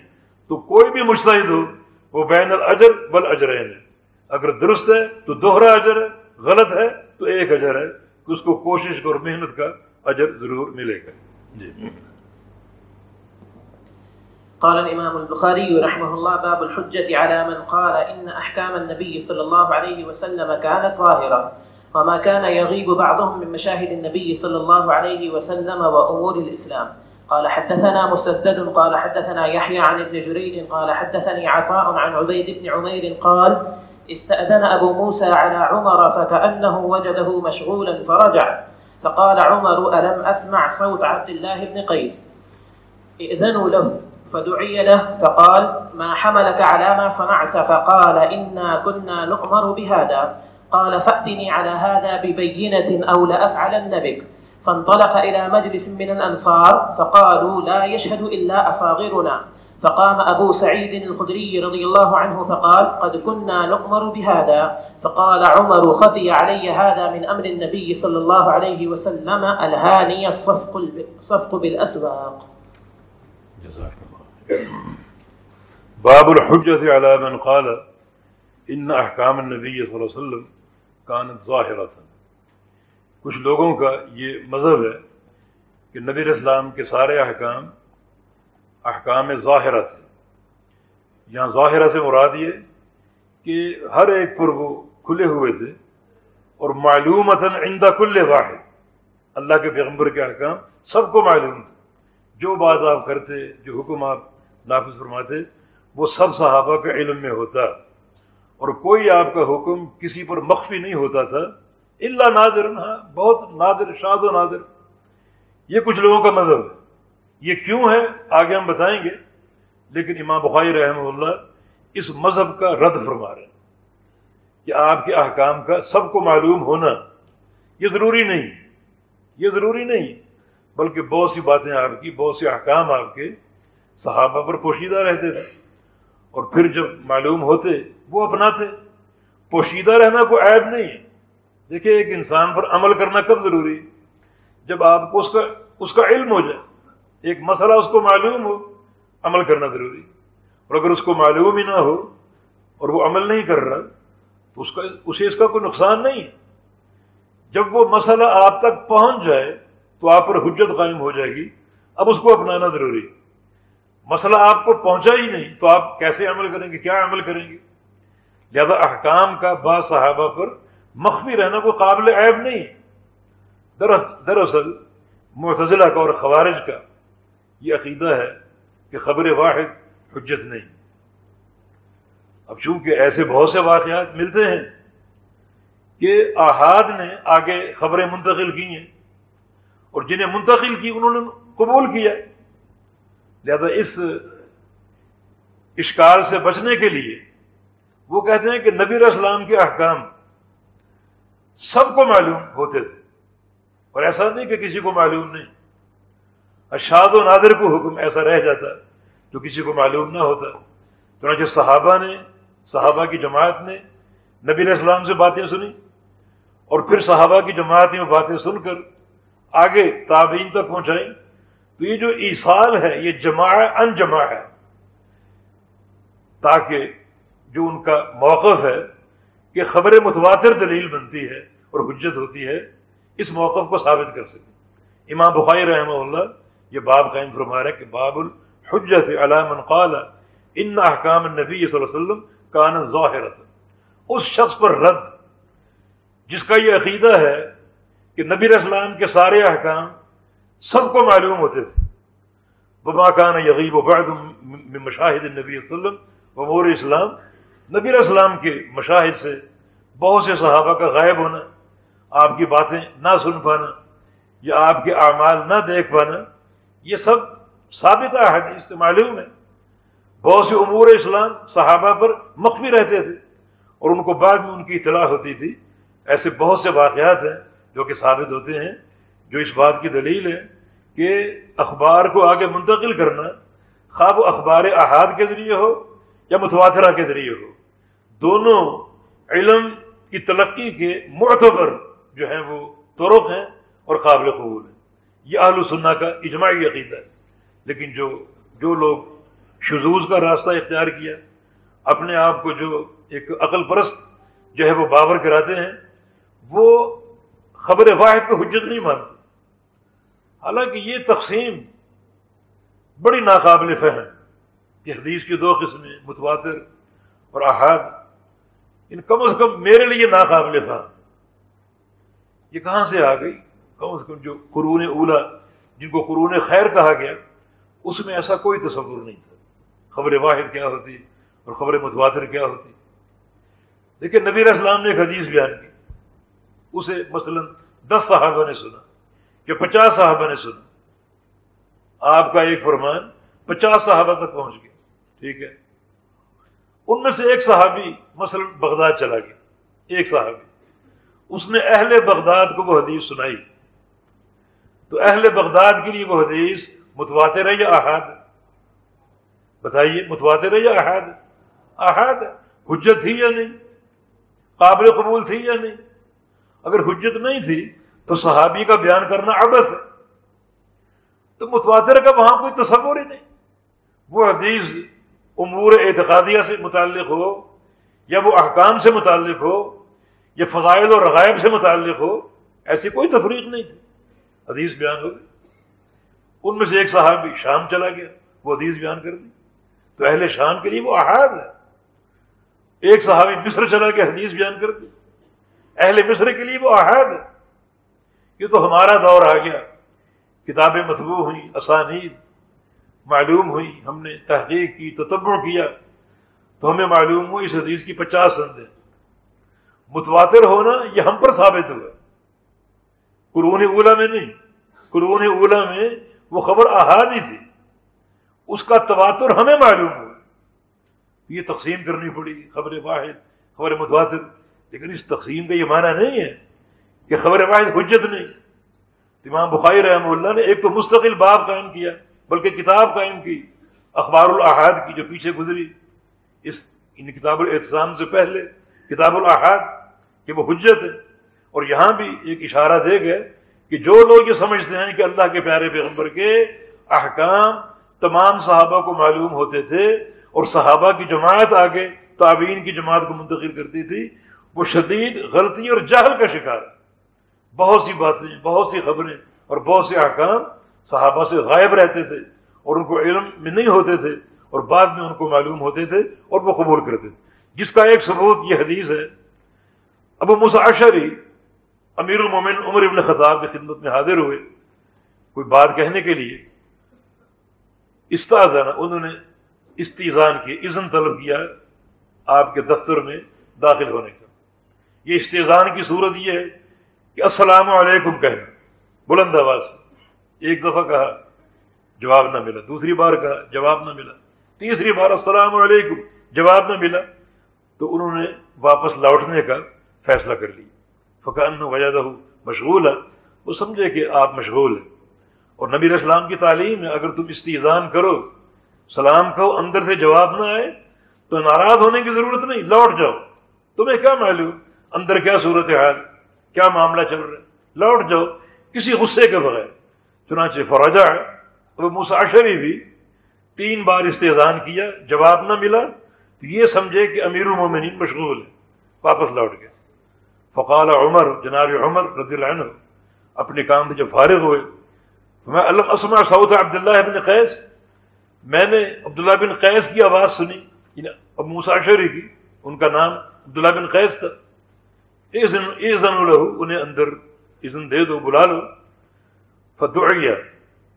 تو کوئی بھی مشتحد ہو، وہ بین الاجر بل اجرین ہے۔ اگر درست ہے، تو دوہرا اجر ہے۔ غلط ہے تو ایک اجر ہے کہ اس کو کوشش اور محنت کا اجر ضرور ملے گا۔ جی۔ قال الإمام البخاري رحمه الله باب الحجة على من قال إن أحكام النبي صلى الله عليه وسلم كانت ظاهرة وما كان يغيب بعضهم من مشاهد النبي صلى الله عليه وسلم وأمور الإسلام. قال حدثنا مسدد قال حدثنا يحيى عن ابن جريج قال حدثني عطاء عن عبيد بن عمير قال استأذن أبو موسى على عمر فكأنه وجده مشغولا فرجع. فقال عمر، ألم أسمع صوت عبد الله بن قيس؟ ائذنوا له. فدعي له. فقال، ما حملك على ما صنعت؟ فقال، إنا كنا نؤمر بهذا. قال، فأتني على هذا ببينة أو لأفعلن بك. فانطلق إلى مجلس من الأنصار. فقالوا، لا يشهد إلا أصاغرنا. فقام أبو سعيد الخدري رضي الله عنه فقال، قد كنا نؤمر بهذا. فقال عمر، خفي علي هذا من أمر النبي صلى الله عليه وسلم الهاني الصفق الصفق بالأسواق. جزاك الله. باب الحجت على من قال ان احکام النبی صلی اللہ علیہ وسلم کانت ظاہرات کچھ لوگوں کا یہ مذہب ہے کہ نبی اسلام کے سارے احکام احکام ظاہرہ تھے۔ یہاں ظاہرہ سے مراد یہ کہ ہر ایک پر وہ کھلے ہوئے تھے اور معلومات عندہ کل واحد۔ اللہ کے پیغمبر کے احکام سب کو معلوم تھے۔ جو بات آپ کرتے، جو حکم آپ نافذ فرماتے، وہ سب صحابہ کے علم میں ہوتا۔ اور کوئی آپ کا حکم کسی پر مخفی نہیں ہوتا تھا۔ اللہ نادر ہاں بہت نادر، شاد و نادر۔ یہ کچھ لوگوں کا مذہب ہے۔ یہ کیوں ہے؟ آگے ہم بتائیں گے۔ لیکن امام بخاری رحمہ اللہ اس مذہب کا رد فرما رہے ہیں کہ آپ کے احکام کا سب کو معلوم ہونا یہ ضروری نہیں، یہ ضروری نہیں، بلکہ بہت سی باتیں آپ کی، بہت سے احکام آپ کے صحابہ پر پوشیدہ رہتے تھے۔ اور پھر جب معلوم ہوتے، وہ اپناتے۔ پوشیدہ رہنا کوئی عیب نہیں ہے۔ دیکھیے، ایک انسان پر عمل کرنا کب ضروری جب آپ کو اس کا اس کا علم ہو جائے۔ ایک مسئلہ اس کو معلوم ہو، عمل کرنا ضروری۔ اور اگر اس کو معلوم ہی نہ ہو اور وہ عمل نہیں کر رہا، تو اس کا، اسے اس کا کوئی نقصان نہیں ہے۔ جب وہ مسئلہ آپ تک پہنچ جائے، تو آپ پر حجت قائم ہو جائے گی۔ اب اس کو اپنانا ضروری مسئلہ آپ کو پہنچا ہی نہیں، تو آپ کیسے عمل کریں گے؟ کیا عمل کریں گے؟ لہذا احکام کا با صحابہ پر مخفی رہنا کوئی قابل عیب نہیں دراصل، معتزلہ کا اور خوارج کا یہ عقیدہ ہے کہ خبر واحد حجت نہیں۔ اب چونکہ ایسے بہت سے واقعات ملتے ہیں کہ احاد نے آگے خبریں منتقل کی ہیں اور جنہیں منتقل کی انہوں نے قبول کیا۔ لہذا اس اشکال سے بچنے کے لیے وہ کہتے ہیں کہ نبی اسلام کے احکام سب کو معلوم ہوتے تھے اور ایسا نہیں کہ کسی کو معلوم نہیں۔ اشاد و نادر کو حکم ایسا رہ جاتا جو کسی کو معلوم نہ ہوتا۔ چنانچہ صحابہ نے، صحابہ کی جماعت نے نبی علیہ السلام سے باتیں سنی اور پھر صحابہ کی جماعت میں باتیں سن کر آگے تابعین تک پہنچائیں۔ تو یہ جو ایسال ہے، یہ جماع ان جمع ہے۔ تاکہ جو ان کا موقف ہے کہ خبر متواتر دلیل بنتی ہے اور حجت ہوتی ہے، اس موقف کو ثابت کر سکے امام بخاری رحمہ اللہ یہ باب قائم فرما رہے کہ باب الحجت علام قال ان احکام نبی صلی اللہ علیہ وسلم کان ظاہرت۔ اس شخص پر رد، جس کا یہ عقیدہ ہے کہ نبی اسلام کے سارے احکام سب کو معلوم ہوتے تھے۔ بما کان یغیب و بعد مشاہد نبی وسلم ومور اسلام، نبی علیہ السلام کے مشاہد سے بہت سے صحابہ کا غائب ہونا، آپ کی باتیں نہ سن پانا یا آپ کے اعمال نہ دیکھ پانا یہ سب ثابت حدیث سے معلوم ہے۔ بہت سے امور اسلام صحابہ پر مخفی رہتے تھے اور ان کو بعد میں ان کی اطلاع ہوتی تھی۔ ایسے بہت سے واقعات ہیں جو کہ ثابت ہوتے ہیں، جو اس بات کی دلیل ہے کہ اخبار کو آگے منتقل کرنا خواب اخبار احاد کے ذریعے ہو یا متواترہ کے ذریعے ہو۔ دونوں علم کی تلقی کے معتبر جو ہیں وہ طرق ہیں اور قابل قبول ہیں۔ یہ اہل سننا کا اجماعی عقیدہ ہے۔ لیکن جو جو لوگ شذوز کا راستہ اختیار کیا، اپنے آپ کو جو ایک عقل پرست جو ہے وہ بابر کراتے ہیں، وہ خبر واحد کو حجت نہیں مانتے۔ حالانکہ یہ تقسیم بڑی ناقابل فہم کہ حدیث کی دو قسمیں متواتر اور احاد، ان کم از کم میرے لیے ناقابل فہم۔ یہ کہاں سے آ گئی؟ کم از کم جو قرون اولا جن کو قرون خیر کہا گیا، اس میں ایسا کوئی تصور نہیں تھا۔ خبر واحد کیا ہوتی اور خبر متواتر کیا ہوتی۔ دیکھیے نبی اسلام نے ایک حدیث بیان کی۔ اسے مثلا دس صحابہ نے سنا کہ پچاس صحابہ نے سنا۔ آپ کا ایک فرمان پچاس صحابہ تک پہنچ گیا۔ ٹھیک ہے۔ ان میں سے ایک صحابی مثلا بغداد چلا گیا۔ ایک صحابی۔ اس نے اہل بغداد کو وہ حدیث سنائی۔ تو اہل بغداد کے لیے وہ حدیث متواتر ہے یا احاد بتائیے، متواتر ہے یا احاد احاد حجت تھی یا نہیں؟ قابل قبول تھی یا نہیں؟ اگر حجت نہیں تھی تو صحابی کا بیان کرنا عبث ہے۔ تو متواتر کا وہاں کوئی تصور ہی نہیں۔ وہ حدیث امور اعتقادیہ سے متعلق ہو یا وہ احکام سے متعلق ہو یا فضائل اور رغائب سے متعلق ہو، ایسی کوئی تفریق نہیں تھی۔ حدیث بیان ہو گئی۔ ان میں سے ایک صحابی شام چلا گیا، وہ حدیث بیان کر دی۔ تو اہل شام کے لیے وہ احاد ہے۔ ایک صحابی مصر چلا گیا حدیث بیان کر دی۔ اہل مصر کے لیے وہ احاد ہے۔ یہ تو ہمارا دور آ گیا۔ کتابیں مطبوع ہوئیں، اسانید معلوم ہوئی، ہم نے تحقیق کی تتبع کیا۔ تو ہمیں معلوم ہوئی اس حدیث کی پچاس سندیں۔ متواتر ہونا، یہ ہم پر ثابت ہوا۔ قرون اولا میں نہیں، قرون اولا میں وہ خبر احادی تھی۔ اس کا تواتر ہمیں معلوم ہوا یہ تقسیم کرنی پڑی، خبر واحد، خبر متواتر۔ لیکن اس تقسیم کا یہ معنی نہیں ہے کہ خبر واحد حجت نہیں۔ امام بخاری رحمہ اللہ نے ایک تو مستقل باب قائم کیا، بلکہ کتاب قائم کی، اخبار الاحاد کی جو پیچھے گزری۔ اس، ان کتاب الاحتسام سے پہلے، کتاب الاحاد، کہ وہ حجت ہے۔ اور یہاں بھی ایک اشارہ دے گئے کہ جو لوگ یہ سمجھتے ہیں کہ اللہ کے پیارے پیغمبر کے احکام تمام صحابہ کو معلوم ہوتے تھے اور صحابہ کی جماعت آگے تعبین کی جماعت کو منتقل کرتی تھی، وہ شدید غلطی اور جہل کا شکار بہت سی باتیں، بہت سی خبریں اور بہت سے احکام صحابہ سے غائب رہتے تھے اور ان کو علم میں نہیں ہوتے تھے اور بعد میں ان کو معلوم ہوتے تھے اور وہ قبول کرتے تھے۔ جس کا ایک ثبوت یہ حدیث ہے، ابو مساشری امیر المومن عمر ابن خطاب کی خدمت میں حاضر ہوئے۔ کوئی بات کہنے کے لیے۔ استاذانہ انہوں نے استیزان کی اذن طلب کیا آپ کے دفتر میں داخل ہونے کا۔ یہ استیزان کی صورت یہ ہے کہ السلام علیکم کہنا، بلند آواز ایک دفعہ کہا، جواب نہ ملا۔ دوسری بار کہا، جواب نہ ملا۔ تیسری بار، السلام علیکم، جواب نہ ملا۔ تو انہوں نے واپس لوٹنے کا فیصلہ کر لی فقان وجہ مشغول ہے وہ سمجھے کہ آپ مشغول ہیں۔ اور نبی اسلام کی تعلیم ہے، اگر تم استیزان کرو، سلام کہو اندر سے جواب نہ آئے، تو ناراض ہونے کی ضرورت نہیں، لوٹ جاؤ۔ تمہیں کیا معلوم؟ اندر کیا صورت حال؟ کیا معاملہ چل رہا ہے؟ لوٹ جاؤ، کسی غصے کے بغیر۔ چنانچہ فراجہ ہے مساشری بھی تین بار استحزان کیا، جواب نہ ملا، تو یہ سمجھے کہ امیر المومنین مشغول ہے واپس لوٹ گیا فقال عمر، جناب عمر رضی اللہ عنہ اپنے کام سے جب فارغ ہوئے تو میں علم اسما سعود عبداللہ بن قیس، میں نے عبداللہ بن قیس کی آواز سنی یعنی اب مساشری کی، ان کا نام عبداللہ بن قیس تھا۔ انہیں اندر اذن دے دو، بلا لو۔ فتوعیہ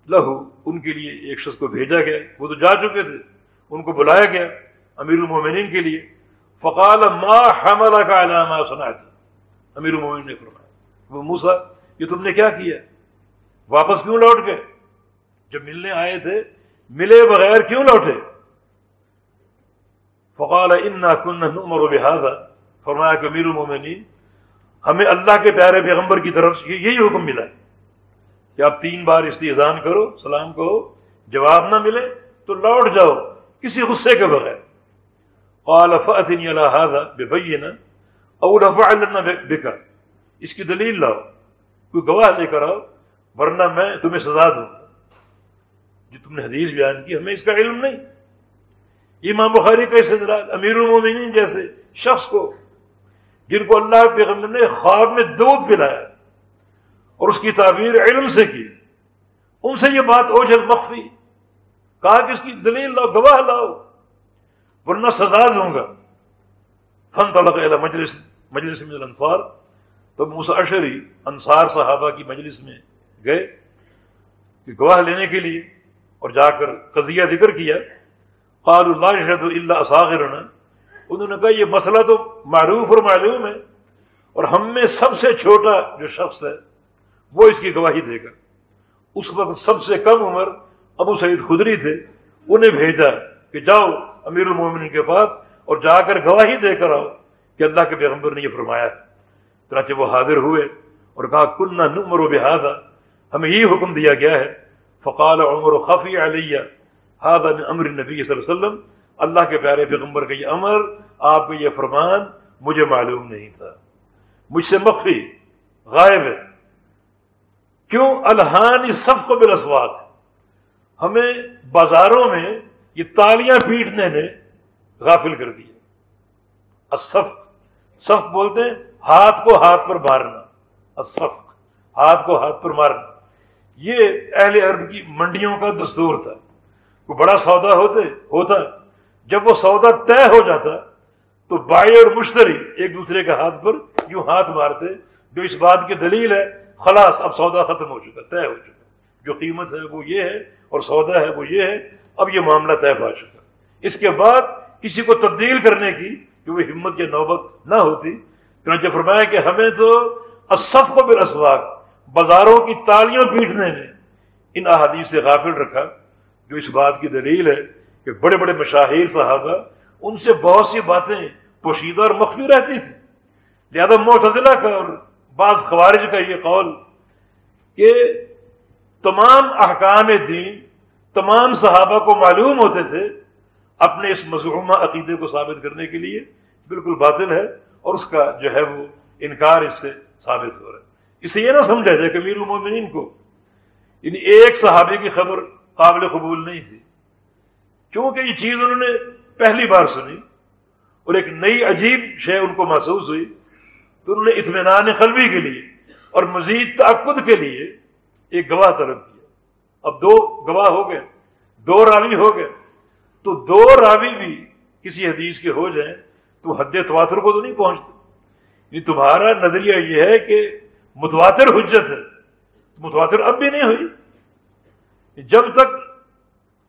لہو، ان کے لیے ایک شخص کو بھیجا گیا۔ وہ تو جا چکے تھے، ان کو بلایا گیا امیر المومنین کے لیے۔ فقال ما حملہ کا علامہ سنا تھا امیر المومن نے فرمایا۔ وہ موسا، یہ تم نے کیا کیا؟ واپس کیوں لوٹ گئے؟ جب ملنے آئے تھے، ملے بغیر کیوں لوٹے؟ فقال انا کن نؤمر بهذا۔ فرمایا کہ امیر المومنین، ہمیں اللہ کے پیارے پیغمبر کی طرف سے یہی حکم ملا کہ آپ تین بار استحزان کرو، سلام کہو، جواب نہ ملے تو لوٹ جاؤ، کسی غصے کے بغیر۔ قال فأتني على هذا ببينا او لفعلنا بك. اس کی دلیل لاؤ کوئی گواہ لے کر آؤ ورنہ میں تمہیں سزا دوں جو تم نے حدیث بیان کی ہمیں اس کا علم نہیں امام بخاری کا استدلال امیر المومنین جیسے شخص کو جن کو اللہ پیغمبر نے خواب میں دودھ پلایا اور اس کی تعبیر علم سے کی. ان سے یہ بات اوجھل مخفی. کہا کہ اس کی دلیل لاؤ گواہ لاؤ ورنہ سزا دوں گا. فن طلق مجلس مجلس میں انصار تو موسا اشری انصار صحابہ کی مجلس میں گئے کہ گواہ لینے کے لیے اور جا کر قضیہ ذکر کیا۔ قال اللہ شہد اللہ اصاغرنا۔ انہوں نے کہا، یہ مسئلہ تو معروف اور معلوم ہے اور ہم میں سب سے چھوٹا جو شخص ہے، وہ اس کی گواہی دے گا۔ اس وقت سب سے کم عمر ابو سعید خدری تھے۔ انہیں بھیجا کہ جاؤ امیر المومن کے پاس اور جا کر گواہی دے کر آؤ۔ کہ اللہ کے پیغمبر نے یہ فرمایا چنانچہ وہ حاضر ہوئے اور کہا کن نمر و بحادہ ہمیں یہ حکم دیا گیا ہے۔ فقال عمر و خفی علیہ ہاد امر نبی صلی اللہ علیہ وسلم اللہ کے پیارے پیغمبر کا یہ امر، آپ کا یہ فرمان مجھے معلوم نہیں تھا۔ مجھ سے مخفی، غائب ہے۔ کیوں؟ الحان صف کو بالاسواق۔ ہمیں بازاروں میں یہ تالیاں پیٹنے نے غافل کر دیا۔ اصف صف بولتے ہیں، ہاتھ کو ہاتھ پر مارنا اصف ہاتھ کو ہاتھ پر مارنا۔ یہ اہل عرب کی منڈیوں کا دستور تھا۔ کوئی بڑا سودا ہوتے، ہوتا۔ جب وہ سودا طے ہو جاتا، تو بائی اور مشتری ایک دوسرے کے ہاتھ پر یوں ہاتھ مارتے، جو اس بات کی دلیل ہے، خلاص اب سودا ختم ہو چکا، طے ہو چکا۔ جو قیمت ہے وہ یہ ہے اور سودا ہے وہ یہ ہے، اب یہ معاملہ طے پا چکا۔ اس کے بعد کسی کو تبدیل کرنے کی جو وہ ہمت یا نوبت نہ ہوتی۔ چنانچہ فرمایا کہ ہمیں تو اصف کو بے بازاروں کی تالیاں پیٹنے نے ان احادیث سے غافل رکھا۔ جو اس بات کی دلیل ہے کہ بڑے بڑے مشاہیر صحابہ ان سے بہت سی باتیں پوشیدہ اور مخفی رہتی تھی لہذا معتزلہ کا اور بعض خوارج کا یہ قول کہ تمام احکام دین، تمام صحابہ کو معلوم ہوتے تھے اپنے اس مضمومہ عقیدے کو ثابت کرنے کے لیے بالکل باطل ہے اور اس کا جو ہے وہ انکار اس سے ثابت ہو رہا ہے۔ اسے یہ نہ سمجھا جائے کہ میر المومنین کو یعنی ایک صحابی کی خبر قابل قبول نہیں تھی۔ کیونکہ یہ چیز انہوں نے پہلی بار سنی اور ایک نئی عجیب شے ان کو محسوس ہوئی تو انہوں نے اطمینان قلبی کے لیے اور مزید تعقد کے لیے ایک گواہ طلب کیا۔ اب دو گواہ ہو گئے، دو راوی ہو گئے۔ تو دو راوی بھی کسی حدیث کے ہو جائیں تو حد تواتر کو تو نہیں پہنچتے۔ یہ تمہارا نظریہ یہ ہے کہ متواتر حجت ہے۔ متواتر اب بھی نہیں ہوئی۔ جب تک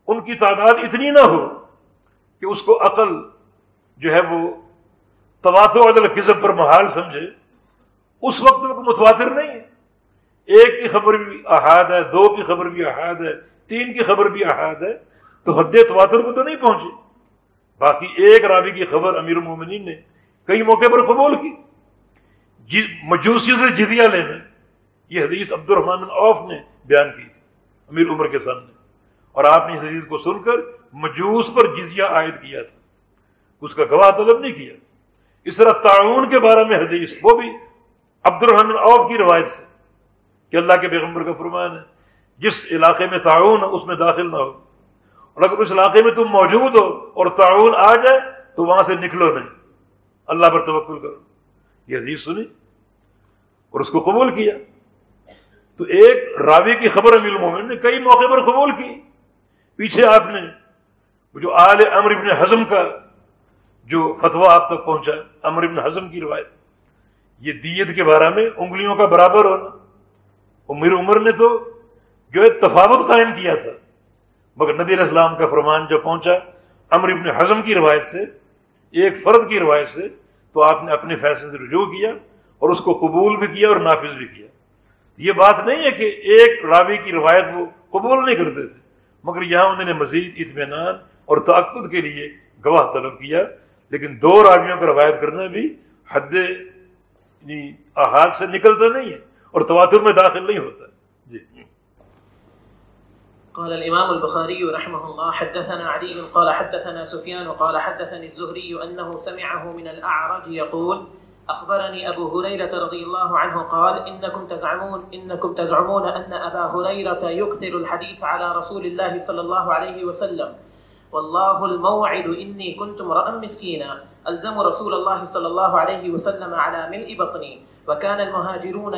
ان کی تعداد اتنی نہ ہو کہ اس کو عقل جو ہے وہ تواتر عدل قزم پر محال سمجھے، اس وقت وہ متواتر نہیں ہے۔ ایک کی خبر بھی احاد ہے، دو کی خبر بھی احاد ہے، تین کی خبر بھی احاد ہے۔ تو حد تواتر کو تو نہیں پہنچی۔ باقی ایک راوی کی خبر امیر المومنین نے کئی موقع پر قبول کی۔ جی مجوسی سے جدیا لینا یہ حدیث عبد الرحمان اوف نے بیان کی تھی، امیر عمر کے سامنے۔ اور آپ نے اس حدیث کو سن کر مجوس پر جزیہ عائد کیا تھا۔ اس کا گواہ طلب نہیں کیا۔ اس طرح تعاون کے بارے میں حدیث، وہ بھی عبد الرحمان اوف کی روایت سے۔ کہ اللہ کے پیغمبر کا فرمان ہے، جس علاقے میں تعاون ہے اس میں داخل نہ ہو۔ اور اگر اس علاقے میں تم موجود ہو اور تعاون آ جائے، تو وہاں سے نکلو نہیں۔ اللہ پر توقل کرو۔ یہ حدیث سنی اور اس کو قبول کیا۔ تو ایک راوی کی خبر امیر المومن نے کئی موقع پر قبول کی۔ پیچھے آپ نے جو آل امر ابن حزم کا جو فتویٰ آپ تک پہنچا امر ابن حزم کی روایت۔ یہ دیت کے بارے میں انگلیوں کا برابر ہونا۔ امیر عمر نے تو جو ایک تفاوت قائم کیا تھا۔ مگر نبی اسلام کا فرمان جو پہنچا امر ابن حزم کی روایت سے ایک فرد کی روایت سے، تو آپ نے اپنے فیصلے سے رجوع کیا اور اس کو قبول بھی کیا اور نافذ بھی کیا۔ یہ بات نہیں ہے کہ ایک راوی کی روایت وہ قبول نہیں کرتے تھے، مگر یہاں انہوں نے مزید اطمینان اور تعقد کے لیے گواہ طلب کیا۔ لیکن دو راویوں کا روایت کرنا بھی حد یعنی احاد سے نکلتا نہیں ہے اور تواتر میں داخل نہیں ہوتا۔ قال الإمام البخاري رحمه الله، حدثنا علي، قال حدثنا سفيان، قال حدثني الزهري أنه سمعه من الأعرج يقول أخبرني أبو هريرة رضي الله عنه قال إنكم تزعمون إنكم تزعمون أن أبا هريرة يكثر الحديث على رسول الله صلى الله عليه وسلم. والله الموعد إني كنت امرأ مسكينا ألزم رسول الله صلى الله عليه وسلم على ملء بطني. وكان المهاجرون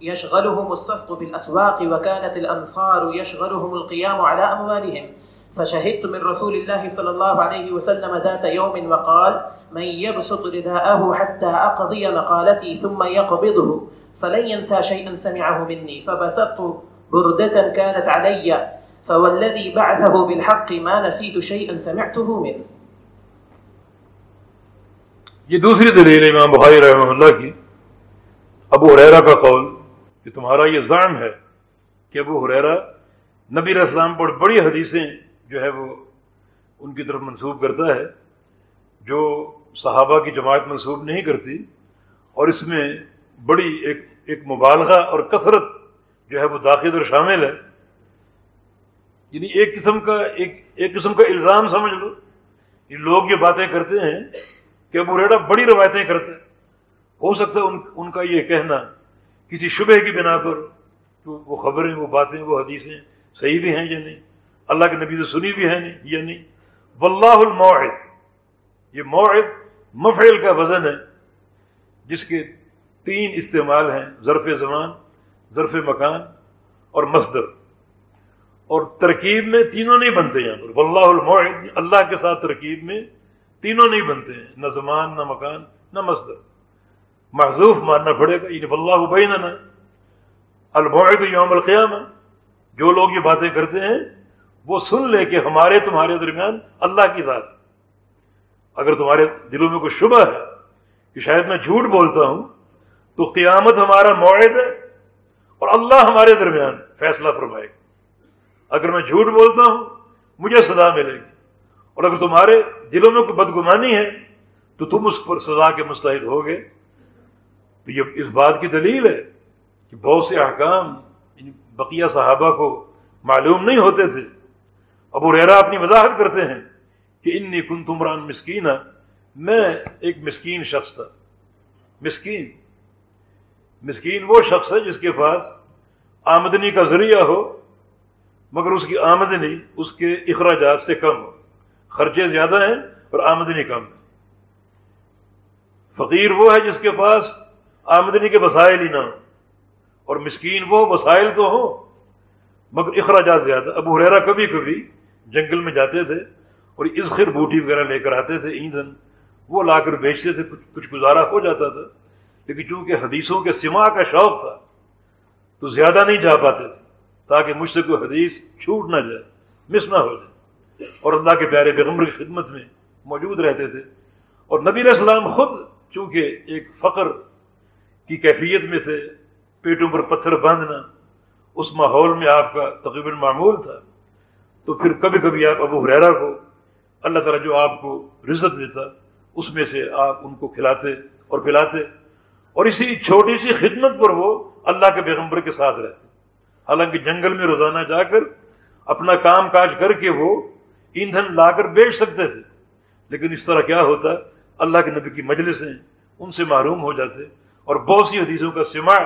يشغلهم الصفق بالأسواق وكانت الأنصار يشغلهم القيام على أموالهم. فشهدت من رسول الله صلى الله عليه وسلم ذات يوم وقال، من يبسط رداءه حتى أقضي مقالتي ثم يقبضه، فلن ينسى شيئا سمعه مني. فبسطت بردة كانت علي، فوالذي بعثه بالحق ما نسيت شيئا سمعته منه. یہ دوسری دلیل امام بخاری رحمہ اللہ کی ابو حریرا کا قول کہ تمہارا یہ ظام ہے کہ ابو حریرا نبی اسلام پر بڑی حدیثیں جو ہے وہ ان کی طرف منسوب کرتا ہے، جو صحابہ کی جماعت منسوب نہیں کرتی اور اس میں بڑی ایک ایک مبالغہ اور کثرت جو ہے وہ داخل اور شامل ہے۔ یعنی ایک قسم کا، ایک ایک قسم کا الزام سمجھ لو۔ یہ لوگ یہ باتیں کرتے ہیں کہ ابو ریڈا بڑی روایتیں کرتے ہیں۔ ہو سکتا ہے ان ان کا یہ کہنا کسی شبہ کی بنا پر وہ خبریں، وہ باتیں، وہ حدیثیں صحیح بھی ہیں یا نہیں؟ اللہ کے نبی تو سنی بھی ہے نہیں یا نہیں؟ واللہ الموعد، یہ موعد مفعل کا وزن ہے، جس کے تین استعمال ہیں، ظرف زمان، ظرف مکان اور مصدر۔ اور ترکیب میں تینوں نہیں بنتے یہاں پر۔ واللہ الموعد، اللہ کے ساتھ ترکیب میں تینوں نہیں بنتے ہیں، نہ زمان، نہ مکان، نہ مصدر۔ محضوف ماننا پڑے گا یعنی اللہ بیننا. الموعد یوم القیامہ، جو لوگ یہ باتیں کرتے ہیں، وہ سن لے کہ ہمارے تمہارے درمیان اللہ کی ذات اگر تمہارے دلوں میں کوئی شبہ ہے کہ شاید میں جھوٹ بولتا ہوں، تو قیامت ہمارا موعد ہے اور اللہ ہمارے درمیان فیصلہ فرمائے گا۔ اگر میں جھوٹ بولتا ہوں، مجھے سزا ملے گی۔ اور اگر تمہارے دلوں میں کوئی بدگمانی ہے، تو تم اس پر سزا کے مستحد ہوگے۔ تو یہ اس بات کی دلیل ہے کہ بہت سے احکام یعنی بقیہ صحابہ کو معلوم نہیں ہوتے تھے۔ ابو ریرا اپنی وضاحت کرتے ہیں کہ انی کن تمران مسکین میں ایک مسکین شخص تھا۔ مسکین۔ مسکین وہ شخص ہے جس کے پاس آمدنی کا ذریعہ ہو، مگر اس کی آمدنی اس کے اخراجات سے کم ہو۔ خرچے زیادہ ہیں اور آمدنی کم ہے۔ فقیر وہ ہے جس کے پاس آمدنی کے وسائل ہی نہ ہوں۔ اور مسکین وہ وسائل تو ہوں۔ مگر اخراجات زیادہ۔ ابو ریرا کبھی کبھی جنگل میں جاتے تھے اور اسخر بوٹی وغیرہ لے کر آتے تھے ایندھن۔ وہ لا کر بیچتے تھے، کچھ کچھ گزارا ہو جاتا تھا۔ لیکن چونکہ حدیثوں کے سما کا شوق تھا، تو زیادہ نہیں جا پاتے تھے۔ تاکہ مجھ سے کوئی حدیث چھوٹ نہ جائے، مس نہ ہو جائے۔ اور اللہ کے پیارے پیغمبر کی خدمت میں موجود رہتے تھے۔ اور نبی علیہ السلام خود چونکہ ایک فقر کی کیفیت میں تھے، پیٹوں پر پتھر باندھنا، اس ماحول میں آپ کا تقریباً معمول تھا۔ تو پھر کبھی کبھی آپ ابو حریرا کو، اللہ تعالیٰ جو آپ کو رزت دیتا، اس میں سے آپ ان کو کھلاتے اور پلاتے۔ اور اسی چھوٹی سی خدمت پر وہ اللہ کے پیغمبر کے ساتھ رہتے۔ حالانکہ جنگل میں روزانہ جا کر اپنا کام کاج کر کے وہ ایندھن لا کر بیچ سکتے تھے۔ لیکن اس طرح کیا ہوتا، اللہ کے نبی کی مجلسیں ان سے معروم ہو جاتے۔ اور بہت سی حدیثوں کا سماع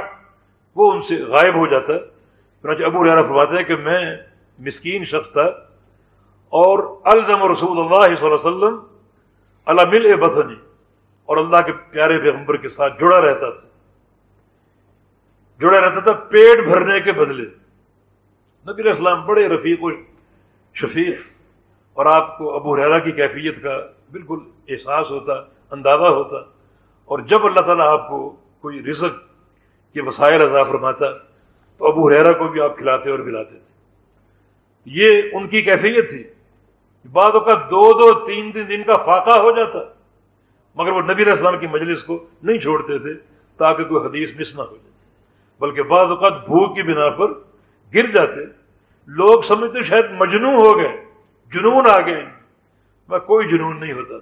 وہ ان سے غائب ہو جاتا چنانچہ ابو ریرا فرماتا ہے کہ میں مسکین شخص تھا اور الزم رسول اللہ صلی اللہ علیہ وسلم اللہ مل بسنی اور اللہ کے پیارے پیغمبر کے ساتھ جڑا رہتا تھا۔ جڑا رہتا تھا پیٹ بھرنے کے بدلے۔ نبی اسلام بڑے رفیق و شفیق اور آپ کو ابو ریرا کی کیفیت کا بالکل احساس ہوتا، اندازہ ہوتا۔ اور جب اللہ تعالیٰ آپ کو کوئی رزق کے وسائل ادا فرماتا تو ابو ریرا کو بھی آپ کھلاتے اور پلاتے تھے۔ یہ ان کی کیفیت تھی بعد کا دو دو تین تین دن کا فاقہ ہو جاتا، مگر وہ نبی اسلام کی مجلس کو نہیں چھوڑتے تھے تاکہ کوئی حدیث مس نہ ہو جائے، بلکہ بعض اوقات بھوک کی بنا پر گر جاتے۔ لوگ سمجھتے شاید مجنون ہو گئے، جنون آ گئے میں کوئی جنون نہیں ہوتا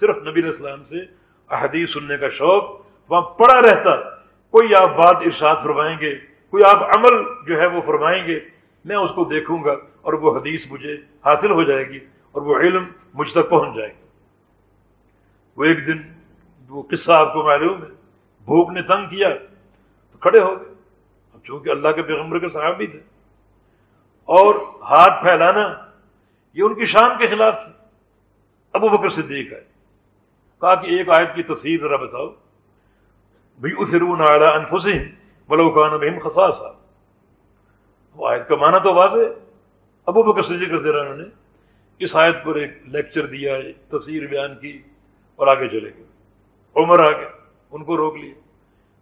صرف نبی اسلام سے احادیث سننے کا شوق وہاں پڑا رہتا۔ کوئی آپ بات ارشاد فرمائیں گے، کوئی آپ عمل جو ہے وہ فرمائیں گے، میں اس کو دیکھوں گا اور وہ حدیث مجھے حاصل ہو جائے گی اور وہ علم مجھ تک پہنچ جائے گا وہ ایک دن وہ قصہ آپ کو معلوم ہے، بھوک نے تنگ کیا تو کھڑے ہو گئے۔ اب چونکہ اللہ کے پیغمبر کے صحابی تھے۔ اور ہاتھ پھیلانا، یہ ان کی شان کے خلاف تھے۔ ابو بکر صدیق آئے۔ کہا کہ ایک آیت کی تفصیل ذرا بتاؤ۔ بھائی اسرون اعلیٰ انفسم بلوکان بہم خساسا آیت کا معنی تو واضح ابو بکر صدیق رضی اللہ عنہ نے اس آیت پر ایک لیکچر دیا تفسیر بیان کی اور آگے چلے گئے۔ عمر آ گئے، ان کو روک لیا۔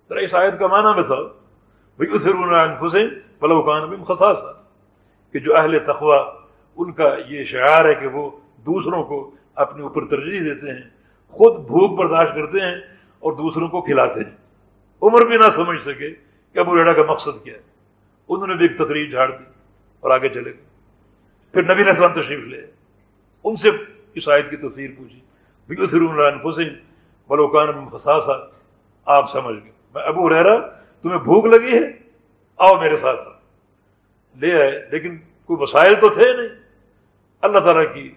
ذرا اس آیت کا معنی بتاؤ۔ بھائی اسرون انفسم بلوکان بہم خساسا کہ جو اہل تخوا ان کا یہ شعار ہے کہ وہ دوسروں کو اپنے اوپر ترجیح دیتے ہیں، خود بھوک برداشت کرتے ہیں اور دوسروں کو کھلاتے ہیں۔ عمر بھی نہ سمجھ سکے کہ ابو ریڈا کا مقصد کیا ہے۔ انہوں نے بھی ایک تقریر جھاڑ دی اور آگے چلے گئے۔ پھر نبی السلام تشریف لے ان سے اس آیت کی تصویر پوچھی۔ حسین بلوکان فساسا آپ سمجھ گئے۔ میں ابو ریرا تمہیں بھوک لگی ہے؟ آؤ میرے ساتھ لے آئے، لیکن کوئی وسائل تو تھے نہیں۔ اللہ تعالیٰ کی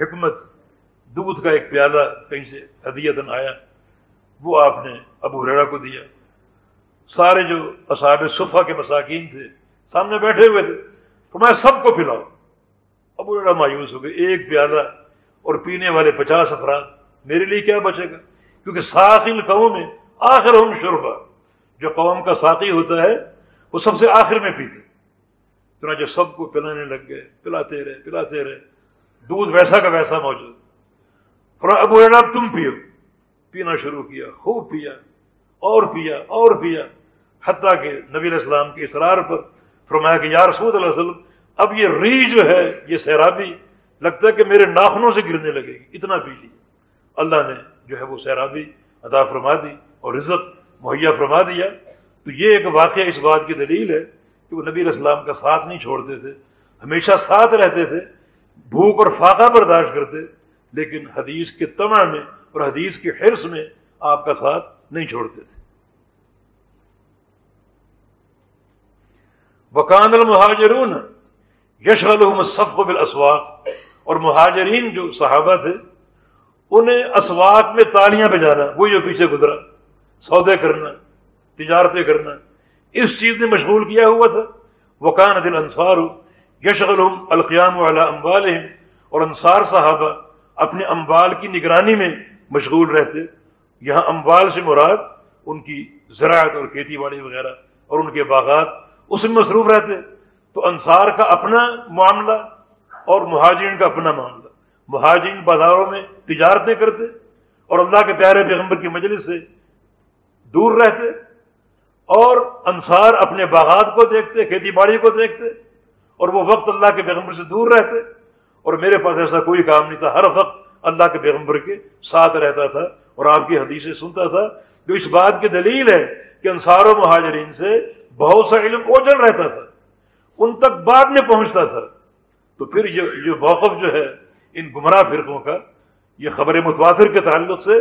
حکمت، دودھ کا ایک پیالہ کہیں سے حدیتن آیا۔ وہ آپ نے ابو ریڑا کو دیا۔ سارے جو اصحاب صفحہ کے مساکین تھے، سامنے بیٹھے ہوئے تھے، تو میں سب کو پلاؤ ابو ریڑا مایوس ہو گئے۔ ایک پیالہ اور پینے والے پچاس افراد، میرے لیے کیا بچے گا؟ کیونکہ ساخل قوم میں آخر ہم شربا۔ جو قوم کا ساقی ہوتا ہے، وہ سب سے آخر میں پیتے۔ چنانچہ سب کو پلانے لگ گئے، پلاتے رہے پلاتے رہے۔ دودھ ویسا کا ویسا موجود۔ ابو اب تم پیو۔ پینا شروع کیا، خوب پیا۔ اور پیا اور پیا حتیٰ کہ نبی السلام کے اسرار پر فرمایا کہ یا رسول اللہ علیہ وسلم، اب یہ ری جو ہے، یہ سیرابی لگتا ہے کہ میرے ناخنوں سے گرنے لگے گی، اتنا پی لی اللہ نے جو ہے وہ سیرابی عطا فرما دی اور رزق مہیا فرما دیا۔ تو یہ ایک واقعہ اس بات کی دلیل ہے کہ وہ نبی علیہ السلام کا ساتھ نہیں چھوڑتے تھے، ہمیشہ ساتھ رہتے تھے، بھوک اور فاقہ برداشت کرتے، لیکن حدیث کے تمع میں اور حدیث کے حرص میں آپ کا ساتھ نہیں چھوڑتے تھے۔ وکان المہاجرون یش الصفق بالاسواق اور مہاجرین جو صحابہ تھے، انہیں اسواق میں تالیاں بجانا، وہ جو پیچھے گزرا، سودے کرنا، تجارتیں کرنا، اس چیز نے مشغول کیا ہوا تھا۔ وکان دل انصار یشغل القیام والا امبال اور انصار صحابہ اپنے امبال کی نگرانی میں مشغول رہتے۔ یہاں اموال سے مراد ان کی زراعت اور کھیتی باڑی وغیرہ اور ان کے باغات اس میں مصروف رہتے تو انصار کا اپنا معاملہ اور مہاجرین کا اپنا معاملہ۔ مہاجرین بازاروں میں تجارتیں کرتے اور اللہ کے پیارے پیغمبر کی مجلس سے دور رہتے اور انصار اپنے باغات کو دیکھتے، کھیتی باڑی کو دیکھتے اور وہ وقت اللہ کے پیغمبر سے دور رہتے۔ اور میرے پاس ایسا کوئی کام نہیں تھا۔ ہر وقت اللہ کے پیغمبر کے ساتھ رہتا تھا۔ اور آپ کی حدیثیں سنتا تھا، جو اس بات کی دلیل ہے کہ انصار و مہاجرین سے بہت سا علم اوجل رہتا تھا، ان تک بعد میں پہنچتا تھا۔ تو پھر یہ موقف جو ہے ان گمراہ فرقوں کا، یہ خبر متواتر کے تعلق سے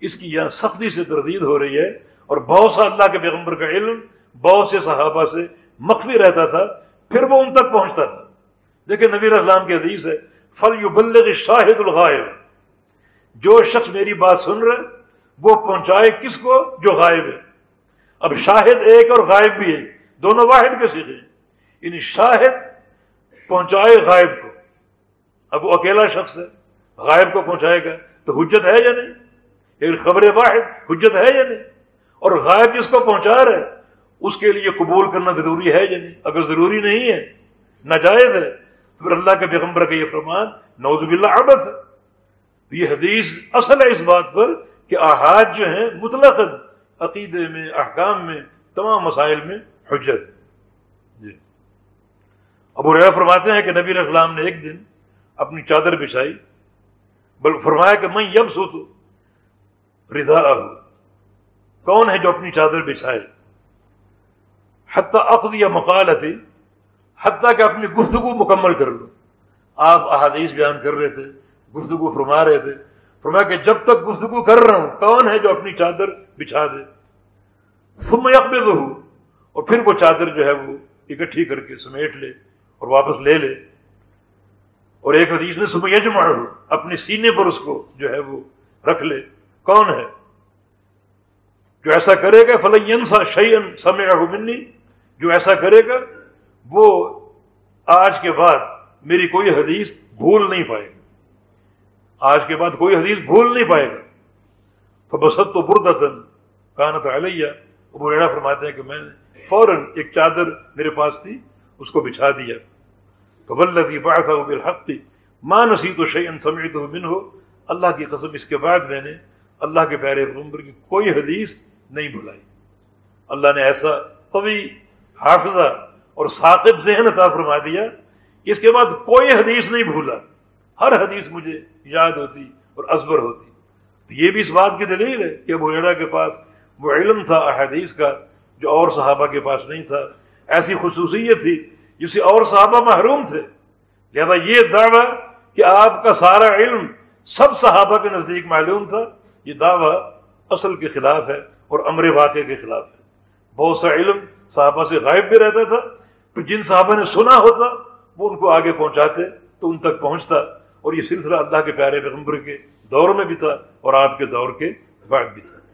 اس کی یہاں سختی سے تردید ہو رہی ہے۔ اور بہت سا اللہ کے پیغمبر کا علم بہت سے صحابہ سے مخفی رہتا تھا، پھر وہ ان تک پہنچتا تھا۔ دیکھیں نبی اسلام کی حدیث ہے فل یو بلغ شاہد الغائب۔ جو شخص میری بات سن رہے وہ پہنچائے کس کو؟ جو غائب ہے۔ اب شاہد ایک اور غائب بھی ہے، دونوں واحد کے سیکھے یعنی شاہد پہنچائے غائب کو۔ اب وہ اکیلا شخص ہے، غائب کو پہنچائے گا۔ تو حجت ہے یا نہیں؟ لیکن خبر واحد، حجت ہے یا نہیں؟ اور غائب جس کو پہنچا رہے اس کے لیے قبول کرنا ضروری ہے یا نہیں؟ اگر ضروری نہیں ہے، ناجائز ہے، تو پھر اللہ کے پیغمبر کا یہ فرمان نوز باللہ عبد ہے۔ تو یہ حدیث اصل ہے اس بات پر کہ احاد جو ہیں مطلق عقیدے میں، احکام میں، تمام مسائل میں حجت ہے جی۔ ابو ریہ فرماتے ہیں کہ نبی علیہ السلام نے ایک دن اپنی چادر بچھائی بل فرمایا کہ میں یب سو تو ردا کون ہے جو اپنی چادر بچھائے؟ حتیٰ عقد یا مقال تھی حتیٰ کہ اپنی گفتگو مکمل کر لو۔ آپ احادیث بیان کر رہے تھے گفتگو فرما رہے تھے۔ فرمایا کہ جب تک گفتگو کر رہا ہوں، کون ہے جو اپنی چادر بچھا دے؟ سم یکب اور پھر وہ چادر جو ہے وہ اکٹھی کر کے سمیٹ لے اور واپس لے لے۔ اور ایک حدیث نے سمجھ یجمع اپنے سینے پر اس کو جو ہے وہ رکھ لے۔ کون ہے؟ جو ایسا کرے گا فلین سا شعین سمے منی۔ جو ایسا کرے گا، وہ آج کے بعد میری کوئی حدیث بھول نہیں پائے گا۔ آج کے بعد کوئی حدیث بھول نہیں پائے گا۔ تو بسط تو بردن کانت علیہ۔ ابو ریڑا فرماتے ہیں کہ میں نے فوراً ایک چادر میرے پاس تھی، اس کو بچھا دیا۔ تو ولدی باث بالحق تھی ماں نسی تو شعین سمیت ہو من ہو اللہ کی قسم، اس کے بعد میں نے اللہ کے پیارے پیغمبر کی کوئی حدیث نہیں بھلائی۔ اللہ نے ایسا قوی، حافظہ اور ثاقب ذہن عطا فرما دیا اس کے بعد کوئی حدیث نہیں بھولا۔ ہر حدیث مجھے یاد ہوتی اور ازبر ہوتی۔ تو یہ بھی اس بات کی دلیل ہے کہ ابو ایڈا کے پاس وہ علم تھا احادیث کا جو اور صحابہ کے پاس نہیں تھا۔ ایسی خصوصیت تھی جسے اور صحابہ محروم تھے۔ لہذا یہ دعویٰ کہ آپ کا سارا علم سب صحابہ کے نزدیک معلوم تھا، یہ دعویٰ اصل کے خلاف ہے اور امر واقع کے خلاف ہے۔ بہت سا علم صحابہ سے غائب بھی رہتا تھا، پھر جن صحابہ نے سنا ہوتا، وہ ان کو آگے پہنچاتے تو ان تک پہنچتا۔ اور یہ سلسلہ اللہ کے پیارے پیغمبر کے دور میں بھی تھا اور آپ کے دور کے بعد بھی تھا۔